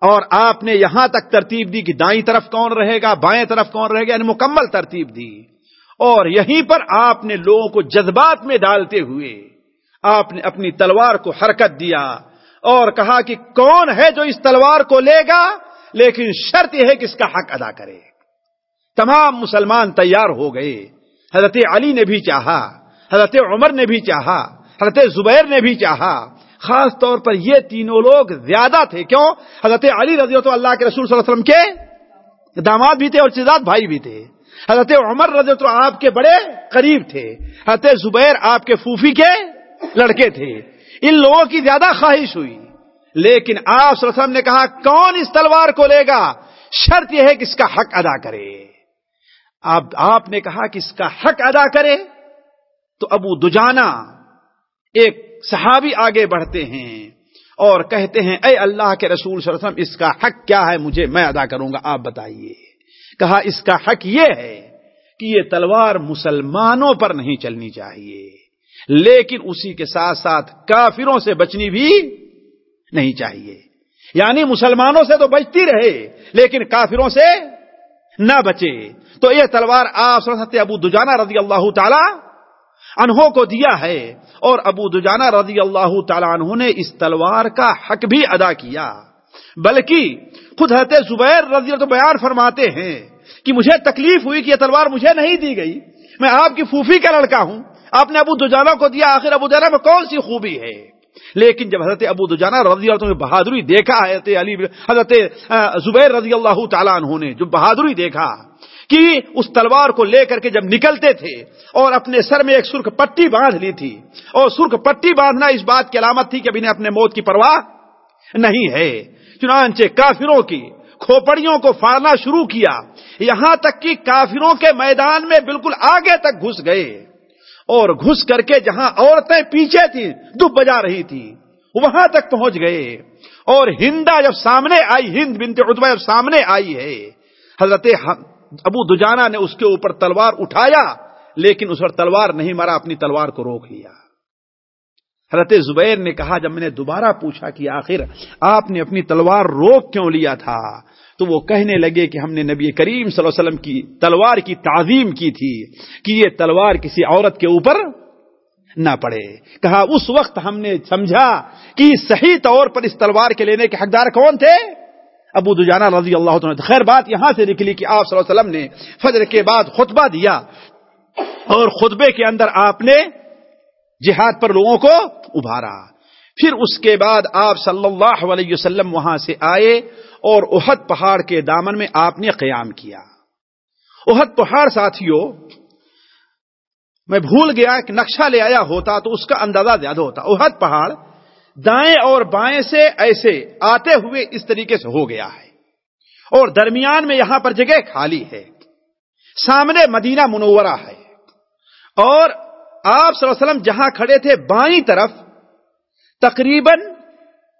اور آپ نے یہاں تک ترتیب دی کہ دائیں طرف کون رہے گا، بائیں طرف کون رہے گا یعنی مکمل ترتیب دی۔ اور یہیں پر آپ نے لوگوں کو جذبات میں ڈالتے ہوئے آپ نے اپنی تلوار کو حرکت دیا اور کہا کہ کون ہے جو اس تلوار کو لے گا؟ لیکن شرط یہ ہے کہ اس کا حق ادا کرے۔ تمام مسلمان تیار ہو گئے۔ حضرت علی نے بھی چاہا، حضرت عمر نے بھی چاہا، حضرت زبیر نے بھی چاہا۔ خاص طور پر یہ تینوں لوگ زیادہ تھے۔ کیوں؟ حضرت علی رضی اللہ کے رسول صلی اللہ علیہ وسلم کے داماد بھی تھے اور سزاد بھائی بھی تھے۔ حضرت عمر رضی اللہ آپ کے بڑے قریب تھے۔ حضرت زبیر آپ کے فوفی کے لڑکے تھے۔ ان لوگوں کی زیادہ خواہش ہوئی۔ لیکن آپ صلی نے کہا، کون اس تلوار کو لے گا؟ شرط یہ ہے کہ اس کا حق ادا کرے۔ اب آپ نے کہا کہ اس کا حق ادا کرے، تو ابو دجانا ایک صحابی آگے بڑھتے ہیں اور کہتے ہیں، اے اللہ کے رسول صلی اللہ علیہ وسلم، اس کا حق کیا ہے؟ مجھے میں ادا کروں گا، آپ بتائیے۔ کہا، اس کا حق یہ ہے کہ یہ تلوار مسلمانوں پر نہیں چلنی چاہیے۔ لیکن اسی کے ساتھ ساتھ کافروں سے بچنی بھی نہیں چاہیے۔ یعنی مسلمانوں سے تو بچتی رہے، لیکن کافروں سے نہ بچے۔ تو یہ تلوار آپ سرستے ابو دجانہ رضی اللہ تعالی انہوں کو دیا ہے، اور ابو دجانہ رضی اللہ تعالیٰ عنہ نے اس تلوار کا حق بھی ادا کیا۔ بلکہ خود حضرت زبیر رضی اللہ بیان فرماتے ہیں کہ مجھے تکلیف ہوئی کہ یہ تلوار مجھے نہیں دی گئی، میں آپ کی پھوفی کا لڑکا ہوں۔ آپ نے ابو دجانہ کو دیا، آخر ابو دجانہ میں کون سی خوبی ہے؟ لیکن جب حضرت ابو دجانہ رضی اللہ عنہ نے بہادری دیکھا، حضرت علی حضرت زبیر رضی اللہ تعالیٰ عنہ نے جو بہادری دیکھا، کہ اس تلوار کو لے کر کے جب نکلتے تھے اور اپنے سر میں ایک سرخ پٹی باندھ لی تھی، اور سرخ پٹی باندھنا اس بات کی علامت تھی کہ ابھی نے اپنے موت کی پرواہ نہیں ہے۔ چنانچہ کافروں کی کھوپڑیوں کو پھاڑنا شروع کیا، یہاں تک کہ کافروں کے میدان میں بالکل آگے تک گھس گئے۔ اور گھس کر کے جہاں عورتیں پیچھے تھیں، دب بجا رہی تھی وہاں تک پہنچ گئے۔ اور ہندا جب سامنے آئی، ہند بنت ادبا جب سامنے آئی ہے، حضرت ابو دجانا نے اس کے اوپر تلوار اٹھایا، لیکن اس پر تلوار نہیں مرا اپنی تلوار کو روک لیا۔ حضرت زبیر نے کہا، جب میں نے دوبارہ پوچھا کہ آخر آپ نے اپنی تلوار روک کیوں لیا تھا؟ تو وہ کہنے لگے کہ ہم نے نبی کریم صلی اللہ علیہ وسلم کی تلوار کی تعظیم کی تھی کہ یہ تلوار کسی عورت کے اوپر نہ پڑے۔ کہا، اس وقت ہم نے سمجھا کہ صحیح طور پر اس تلوار کے لینے کے حقدار کون تھے؟ ابو دجانہ رضی اللہ عنہ خیر بات یہاں سے نکلی کہ آپ صلی اللہ علیہ وسلم نے فجر کے بعد خطبہ دیا اور خطبے کے اندر آپ نے جہاد پر لوگوں کو ابھارا۔ پھر اس کے بعد آپ صلی اللہ علیہ وسلم وہاں سے آئے اور احد پہاڑ کے دامن میں آپ نے قیام کیا۔ احد پہاڑ ساتھیوں میں بھول گیا کہ نقشہ لے آیا ہوتا تو اس کا اندازہ زیادہ ہوتا۔ احد پہاڑ دائیں اور بائیں سے ایسے آتے ہوئے اس طریقے سے ہو گیا ہے۔ اور درمیان میں یہاں پر جگہ خالی ہے۔ سامنے مدینہ منورہ ہے۔ اور آپ صلی اللہ علیہ وسلم جہاں کھڑے تھے بائیں طرف، تقریباً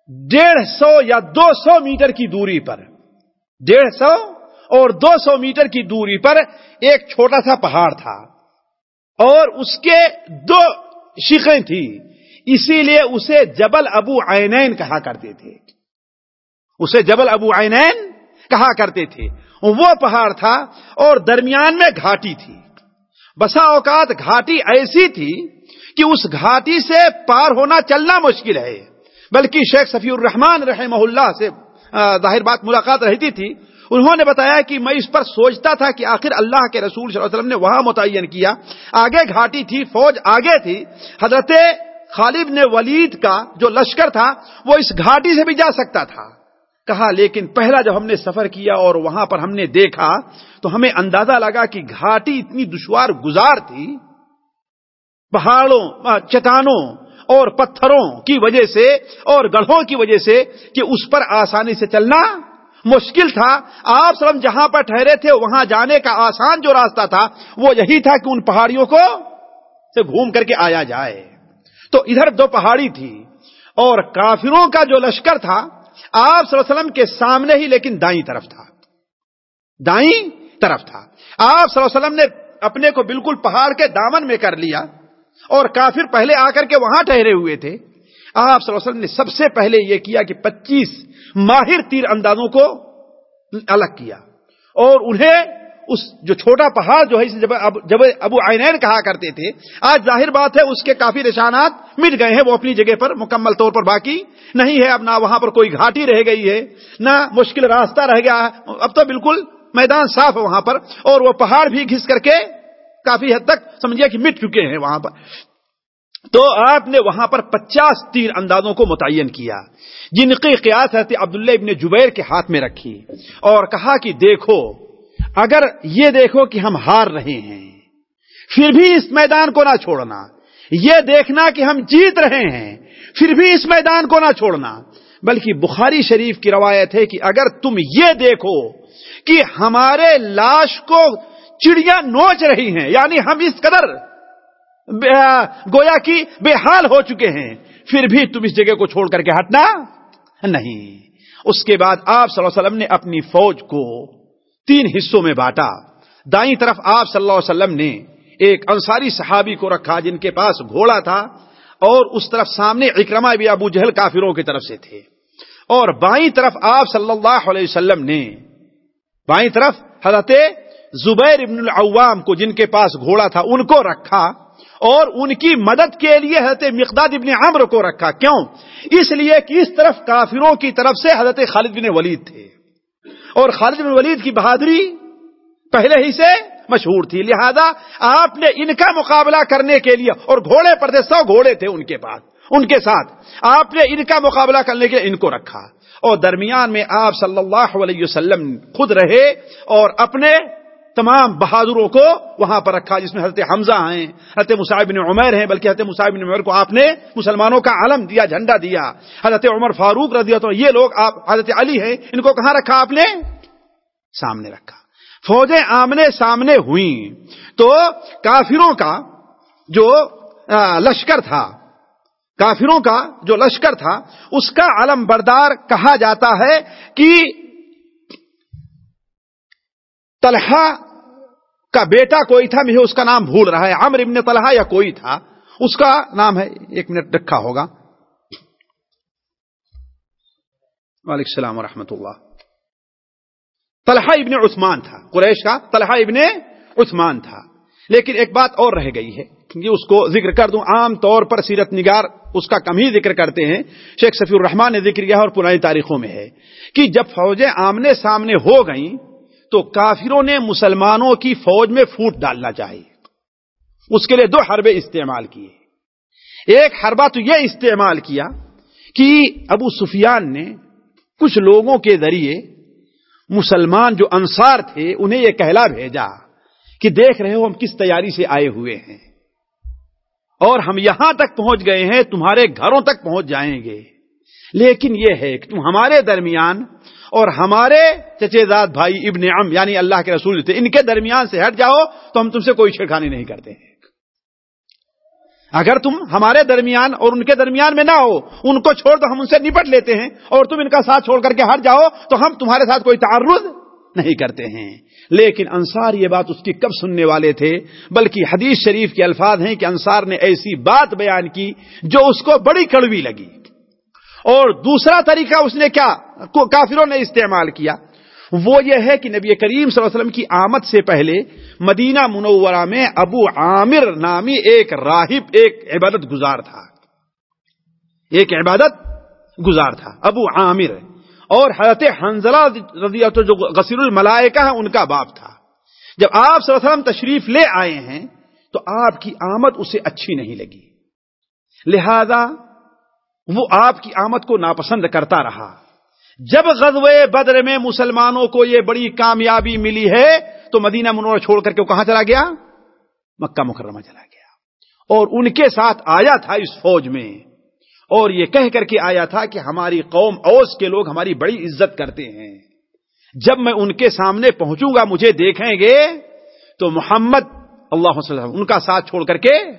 ڈیڑھ سو یا دو سو میٹر کی دوری پر۔ ڈیڑھ سو اور دو سو میٹر کی دوری پر ایک چھوٹا سا پہاڑ تھا۔ اور اس کے دو شیخیں تھی اسی لیے اسے جبل ابو عینین کہا کرتے تھے۔ اسے جبل ابو عینین کہا کرتے تھے۔ وہ پہاڑ تھا اور درمیان میں گھاٹی تھی۔ بسا اوقات گھاٹی ایسی تھی کہ اس گھاٹی سے پار ہونا چلنا مشکل ہے۔ بلکہ شیخ صفی الرحمان رحمہ اللہ سے ظاہر بات ملاقات رہتی تھی، انہوں نے بتایا کہ میں اس پر سوچتا تھا کہ آخر اللہ کے رسول صلی اللہ علیہ وسلم نے وہاں متعین کیا، آگے گھاٹی تھی، فوج آگے تھی، حضرت خالد نے ولید کا جو لشکر تھا، وہ اس گھاٹی سے بھی جا سکتا تھا۔ کہا، لیکن پہلا جب ہم نے سفر کیا اور وہاں پر ہم نے دیکھا، تو ہمیں اندازہ لگا کہ گھاٹی اتنی دشوار گزار تھی۔ پہاڑوں چٹانوں اور پتھروں کی وجہ سے اور گڑھوں کی وجہ سے کہ اس پر آسانی سے چلنا مشکل تھا۔ آپ سلم جہاں پر ٹھہرے تھے، وہاں جانے کا آسان جو راستہ تھا، وہ یہی تھا کہ ان پہاڑیوں کو سے گھوم کر کے آیا جائے۔ تو ادھر دو پہاڑی تھی اور کافروں کا جو لشکر تھا، آپ صلی اللہ علیہ وسلم کے سامنے ہی لیکن دائیں طرف تھا۔ دائیں طرف تھا۔ آپ صلی اللہ علیہ وسلم نے اپنے کو بالکل پہاڑ کے دامن میں کر لیا۔ اور کافر پہلے آ کر کے وہاں ٹھہرے ہوئے تھے۔ آپ صلی اللہ علیہ وسلم نے سب سے پہلے یہ کیا کہ پچیس ماہر تیر اندازوں کو الگ کیا اور انہیں اس جو چھوٹا پہاڑ جو ہے جب ابو آئین کہا کرتے تھے، آج ظاہر بات ہے اس کے کافی نشانات مٹ گئے ہیں، وہ اپنی جگہ پر مکمل طور پر باقی نہیں ہے۔ اب نہ وہاں پر کوئی گھاٹی رہ گئی ہے، نہ مشکل راستہ رہ گیا۔ اب تو بالکل میدان صاف ہے وہاں پر اور وہ پہاڑ بھی گھس کر کے کافی حد تک سمجھے کہ مٹ چکے ہیں وہاں پر۔ تو آپ نے وہاں پر پچاس تیر اندازوں کو متعین کیا، جن کی قیاس حضرت عبداللہ ابن جبیر کے ہاتھ میں رکھی اور کہا کہ دیکھو، اگر یہ دیکھو کہ ہم ہار رہے ہیں، پھر بھی اس میدان کو نہ چھوڑنا۔ یہ دیکھنا کہ ہم جیت رہے ہیں، پھر بھی اس میدان کو نہ چھوڑنا۔ بلکہ بخاری شریف کی روایت ہے کہ اگر تم یہ دیکھو کہ ہمارے لاش کو چڑیا نوچ رہی ہیں یعنی ہم اس قدر گویا کی بے حال ہو چکے ہیں۔ پھر بھی تم اس جگہ کو چھوڑ کر کے ہٹنا نہیں۔ اس کے بعد آپ صلی اللہ علیہ وسلم نے اپنی فوج کو تین حصوں میں بانٹا۔ دائیں طرف آپ صلی اللہ علیہ وسلم نے ایک انصاری صحابی کو رکھا جن کے پاس گھوڑا تھا اور اس طرف سامنے اکرما بھی ابو جہل کافروں کی طرف سے تھے۔ اور بائیں طرف آپ صلی اللہ علیہ وسلم نے، بائیں طرف حضرت زبیر ابن العوام کو جن کے پاس گھوڑا تھا ان کو رکھا اور ان کی مدد کے لیے حضرت مقداد ابن عمر کو رکھا۔ کیوں؟ اس لیے کہ اس طرف کافروں کی طرف سے حضرت خالد بن ولید تھے۔ اور خالد بن ولید کی بہادری پہلے ہی سے مشہور تھی۔ لہذا آپ نے ان کا مقابلہ کرنے کے لیے، اور گھوڑے پر تھے سو گھوڑے تھے ان کے پاس۔ ان کے ساتھ آپ نے ان کا مقابلہ کرنے کے لیے ان کو رکھا۔ اور درمیان میں آپ صلی اللہ علیہ وسلم خود رہے اور اپنے تمام بہادروں کو وہاں پر رکھا، جس میں حضرت حمزہ ہیں، حضرت مصعب بن عمر ہیں، بلکہ حضرت مصعب بن عمر کو آپ نے مسلمانوں کا علم دیا، جھنڈا دیا۔ حضرت عمر فاروق رضی اللہ عنہ، یہ لوگ آپ، حضرت علی ہیں، ان کو کہاں رکھا آپ نے؟ سامنے رکھا۔ فوجیں آمنے سامنے ہوئیں۔ تو کافروں کا جو لشکر تھا، کافروں کا جو لشکر تھا، اس کا علم بردار کہا جاتا ہے کہ طلحہ کا بیٹا کوئی تھا، مجھے اس کا نام بھول رہا ہے۔ عمر ابن طلحہ یا کوئی تھا، اس کا نام ہے۔ ایک منٹ رکھا ہوگا۔ وعلیکم السلام ورحمۃ اللہ۔ طلحہ ابن عثمان تھا۔ قریش کا طلحہ ابن عثمان تھا۔ لیکن ایک بات اور رہ گئی ہے کہ اس کو ذکر کر دوں، عام طور پر سیرت نگار اس کا کم ہی ذکر کرتے ہیں۔ شیخ صفی الرحمان نے ذکر کیا اور پرانی تاریخوں میں ہے کہ جب فوجیں آمنے سامنے ہو گئیں تو کافروں نے مسلمانوں کی فوج میں پھوٹ ڈالنا چاہیے اس کے لیے دو حربے استعمال کیے۔ ایک حربہ تو یہ استعمال کیا کہ ابو سفیان نے کچھ لوگوں کے ذریعے مسلمان جو انصار تھے انہیں یہ کہلا بھیجا کہ دیکھ رہے ہو ہم کس تیاری سے آئے ہوئے ہیں۔ اور ہم یہاں تک پہنچ گئے ہیں، تمہارے گھروں تک پہنچ جائیں گے۔ لیکن یہ ہے کہ تم ہمارے درمیان اور ہمارے چچے زاد بھائی ابن ام یعنی اللہ کے رسول تھے، ان کے درمیان سے ہٹ جاؤ تو ہم تم سے کوئی چھڑکانی نہیں کرتے ہیں۔ اگر تم ہمارے درمیان اور ان کے درمیان میں نہ ہو، ان کو چھوڑ تو ہم ان سے نپٹ لیتے ہیں، اور تم ان کا ساتھ چھوڑ کر کے ہٹ جاؤ تو ہم تمہارے ساتھ کوئی تعرض نہیں کرتے ہیں۔ لیکن انصار یہ بات اس کی کب سننے والے تھے، بلکہ حدیث شریف کے الفاظ ہیں کہ انصار نے ایسی بات بیان کی جو اس کو بڑی کڑوی لگی۔ اور دوسرا طریقہ اس نے کیا؟ کافروں نے استعمال کیا۔ وہ یہ ہے کہ نبی کریم صلی اللہ علیہ وسلم کی آمد سے پہلے مدینہ منورہ میں ابو عامر نامی ایک راہب، ایک عبادت گزار تھا۔ ایک عبادت گزار تھا، ابو عامر۔ اور حضرت حنزلہ رضی اللہ جو غسیر الملائکہ ہے ان کا باپ تھا۔ جب آپ صلی اللہ علیہ وسلم تشریف لے آئے ہیں، تو آپ کی آمد اسے اچھی نہیں لگی۔ لہذا وہ آپ کی آمد کو ناپسند کرتا رہا۔ جب غزوہ بدر میں مسلمانوں کو یہ بڑی کامیابی ملی ہے، تو مدینہ منورہ چھوڑ کر کے وہ کہاں چلا گیا؟ مکہ مکرمہ چلا گیا۔ اور ان کے ساتھ آیا تھا اس فوج میں۔ اور یہ کہہ کر کے آیا تھا کہ ہماری قوم اوس کے لوگ ہماری بڑی عزت کرتے ہیں۔ جب میں ان کے سامنے پہنچوں گا، مجھے دیکھیں گے، تو محمد اللہ وسلم ان کا ساتھ چھوڑ کر کے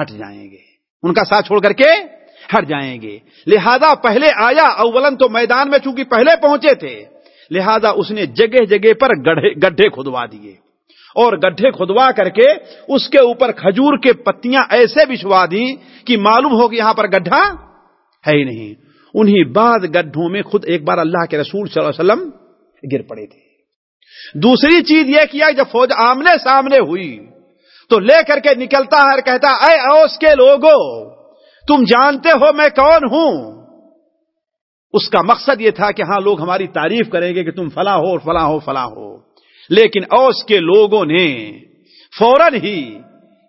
ہٹ جائیں گے۔ ان کا ساتھ چھوڑ کر کے ہٹ جائیں گے۔ لہذا پہلے آیا اولن تو میدان میں چونکہ پہلے پہنچے تھے۔ لہذا اس نے جگہ جگہ پر گڈھے کھدوا دیے۔ اور گڈھے کھدوا کر کے اس کے اوپر کھجور کے پتیاں ایسے بچھوا دی کہ معلوم ہو کہ یہاں پر گڈھا ہے ہی نہیں۔ انہی بعد گڈھوں میں خود ایک بار اللہ کے رسول صلی اللہ علیہ وسلم گر پڑے تھے۔ دوسری چیز یہ کیا جب فوج آمنے سامنے ہوئی تو لے کر کے نکلتا ہے اور کہتا اے اوس کے لوگوں تم جانتے ہو میں کون ہوں؟ اس کا مقصد یہ تھا کہ ہاں لوگ ہماری تعریف کریں گے کہ تم فلاں ہو فلاں ہو فلاں ہو۔ لیکن اوس کے لوگوں نے فوراً ہی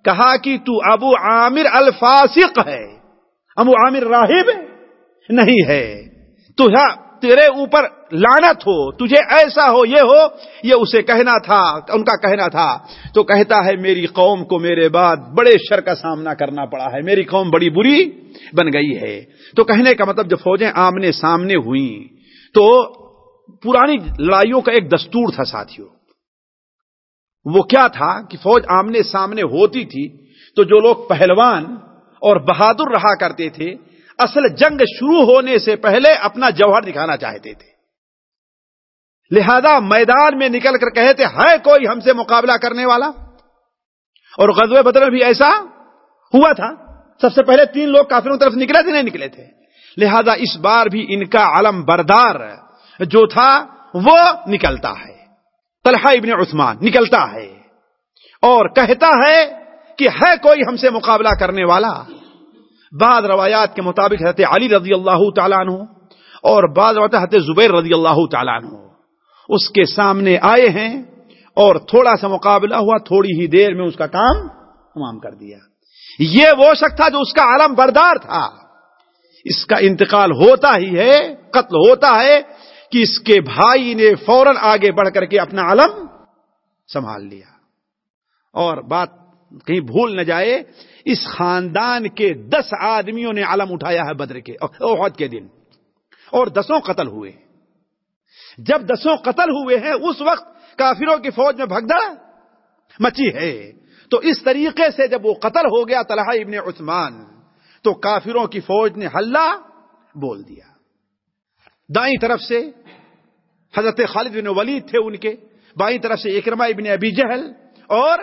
کہا کہ تو ابو عامر الفاسق ہے۔ ابو عامر راہب نہیں ہے۔ تو تیرے اوپر لانت ہو، تجھے ایسا ہو، یہ ہو، یہ اسے کہنا تھا، ان کا کہنا تھا۔ تو کہتا ہے، میری قوم کو میرے بعد بڑے شر کا سامنا کرنا پڑا ہے، میری قوم بڑی بری بن گئی ہے۔ تو کہنے کا مطلب جب فوجیں آمنے سامنے ہوئیں، تو پرانی لڑائیوں کا ایک دستور تھا ساتھیوں وہ کیا تھا کہ فوج آمنے سامنے ہوتی تھی، تو جو لوگ پہلوان اور بہادر رہا کرتے تھے اصل جنگ شروع ہونے سے پہلے اپنا جوہر دکھانا چاہتے تھے۔ لہذا میدان میں نکل کر کہتے ہے کوئی ہم سے مقابلہ کرنے والا؟ اور غزوہ بدر بھی ایسا ہوا تھا۔ سب سے پہلے تین لوگ کافروں طرف نکلے تھے، نہیں نکلے تھے۔ لہذا اس بار بھی ان کا علم بردار جو تھا، وہ نکلتا ہے۔ طلحہ ابن عثمان نکلتا ہے اور کہتا ہے کہ ہے کوئی ہم سے مقابلہ کرنے والا؟ بعض روایات کے مطابق حضرت علی رضی اللہ تعالیٰ عنہ اور بعض روایات حضرت زبیر رضی اللہ تعالیٰ عنہ۔ اس کے سامنے آئے ہیں اور تھوڑا سا مقابلہ ہوا، تھوڑی ہی دیر میں اس کا کام تمام کر دیا۔ یہ وہ شخص تھا جو اس کا عالم بردار تھا۔ اس کا انتقال ہوتا ہی ہے، قتل ہوتا ہے کہ اس کے بھائی نے فوراً آگے بڑھ کر کے اپنا علم سنبھال لیا۔ اور بات کہیں بھول نہ جائے، اس خاندان کے دس آدمیوں نے علم اٹھایا ہے بدر کے عہد کے دن۔ اور دسوں قتل ہوئے۔ جب دسوں قتل ہوئے ہیں، اس وقت کافروں کی فوج میں بھگدڑ مچی ہے۔ تو اس طریقے سے جب وہ قتل ہو گیا طلحہ ابن عثمان، تو کافروں کی فوج نے ہلہ بول دیا۔ دائیں طرف سے حضرت خالد بن ولید تھے ان کے، بائیں طرف سے اکرما ابن ابی جہل اور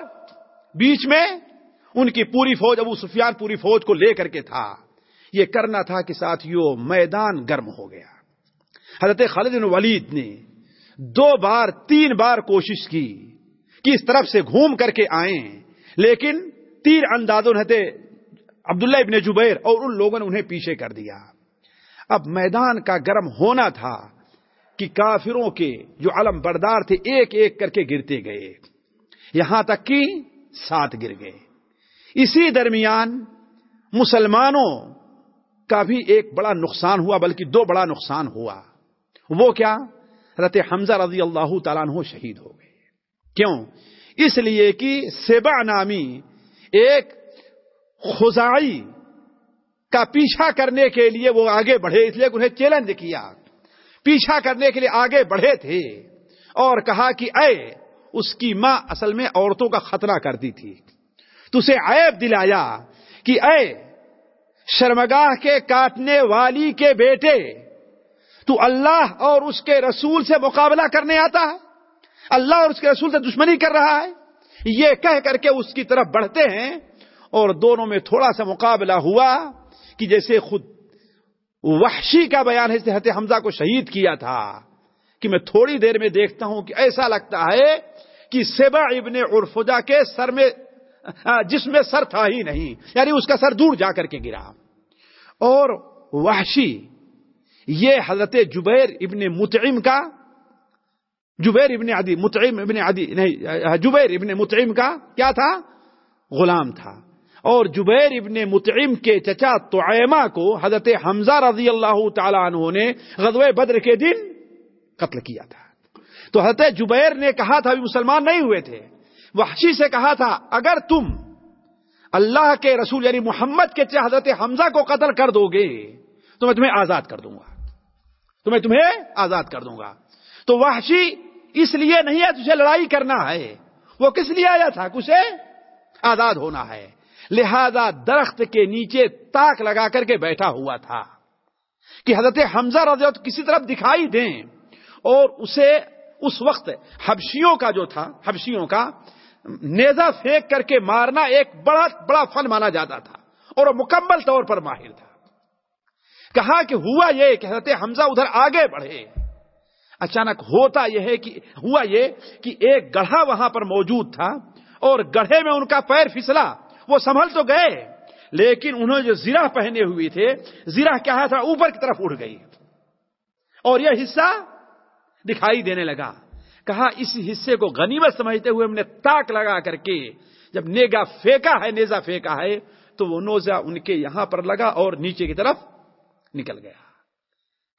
بیچ میں ان کی پوری فوج، ابو سفیان پوری فوج کو لے کر کے تھا۔ یہ کرنا تھا کہ ساتھیوں میدان گرم ہو گیا۔ حضرت خالد بن ولید نے دو بار، تین بار کوشش کی کہ اس طرف سے گھوم کر کے آئیں، لیکن تیر اندازوں نے عبداللہ ابن جبیر اور ان لوگوں نے انہیں پیچھے کر دیا۔ اب میدان کا گرم ہونا تھا کہ کافروں کے جو علم بردار تھے، ایک ایک کر کے گرتے گئے۔ یہاں تک کہ ساتھ گر گئے۔ اسی درمیان مسلمانوں کا بھی ایک بڑا نقصان ہوا، بلکہ دو بڑا نقصان ہوا۔ وہ کیا؟ رت حمزہ رضی اللہ تعالیٰ عنہ شہید ہو گئے۔ کیوں؟ اس لیے کہ سیبا نامی ایک خزائی کا پیچھا کرنے کے لیے وہ آگے بڑھے، اس لیے انہیں چیلنج کیا۔ پیچھا کرنے کے لیے آگے بڑھے تھے اور کہا کہ اے اس کی ماں اصل میں عورتوں کا خطرہ کرتی تھی۔ تو اسے عیب دلایا کہ اے شرمگاہ کے کاٹنے والی کے بیٹے، تو اللہ اور اس کے رسول سے مقابلہ کرنے آتا ہے۔ اللہ اور اس کے رسول سے دشمنی کر رہا ہے۔ یہ کہہ کر کے اس کی طرف بڑھتے ہیں اور دونوں میں تھوڑا سا مقابلہ ہوا کہ جیسے خود وحشی کا بیان ہے حضرت حمزہ کو شہید کیا تھا۔ کہ میں تھوڑی دیر میں دیکھتا ہوں کہ ایسا لگتا ہے کہ سیبا ابن عرفجا کے سر میں، جس میں سر تھا ہی نہیں یعنی اس کا سر دور جا کر کے گرا۔ اور وحشی، یہ حضرت جبیر ابن متعم کا، جبیر ابن عدی متعم ابن عدی، نہیں، جبیر ابن متعم کا کیا تھا؟ غلام تھا۔ اور جبیر ابن متعم کے چچا تعیمہ کو حضرت حمزہ رضی اللہ تعالی عنہ نے غزوہ بدر کے دن قتل کیا تھا۔ تو حضرت جبیر نے کہا تھا، ابھی مسلمان نہیں ہوئے تھے۔ وحشی سے کہا تھا، اگر تم اللہ کے رسول یعنی محمد کے چاہ حضرت حمزہ کو قتل کر دو گے، تو میں تمہیں آزاد کر دوں گا۔ تو میں تمہیں آزاد کر دوں گا۔ تو وحشی اس لیے نہیں ہے تجھے لڑائی کرنا ہے۔ وہ کس لیے آیا تھا؟ کسے آزاد ہونا ہے۔ لہذا درخت کے نیچے تاک لگا کر کے بیٹھا ہوا تھا۔ کہ حضرت حمزہ رضی اللہ کسی طرف دکھائی دیں۔ اور اسے اس وقت حبشیوں کا جو تھا، حبشیوں کا نیزا پھینک کر کے مارنا ایک بڑا بڑا فن مانا جاتا تھا اور وہ مکمل طور پر ماہر تھا۔ کہا کہ ہوا یہ کہ حضرت حمزہ ادھر آگے بڑھے۔ اچانک ہوتا یہ ہے کہ، ہوا یہ کہ ایک گڑھا وہاں پر موجود تھا اور گڑھے میں ان کا پیر پھسلا۔ وہ سنبھل تو گئے، لیکن انہوں جو زیرہ پہنے ہوئے تھے زیرہ کیا تھا؟ اوپر کی طرف اڑ گئی۔ اور یہ حصہ دکھائی دینے لگا۔ کہا، اس حصے کو غنیمت سمجھتے ہوئے ہم نے تاک لگا کر کے، جب نیگا پھینکا ہے، نیزا پھینکا ہے، تو وہ نوزا ان کے یہاں پر لگا اور نیچے کی طرف نکل گیا۔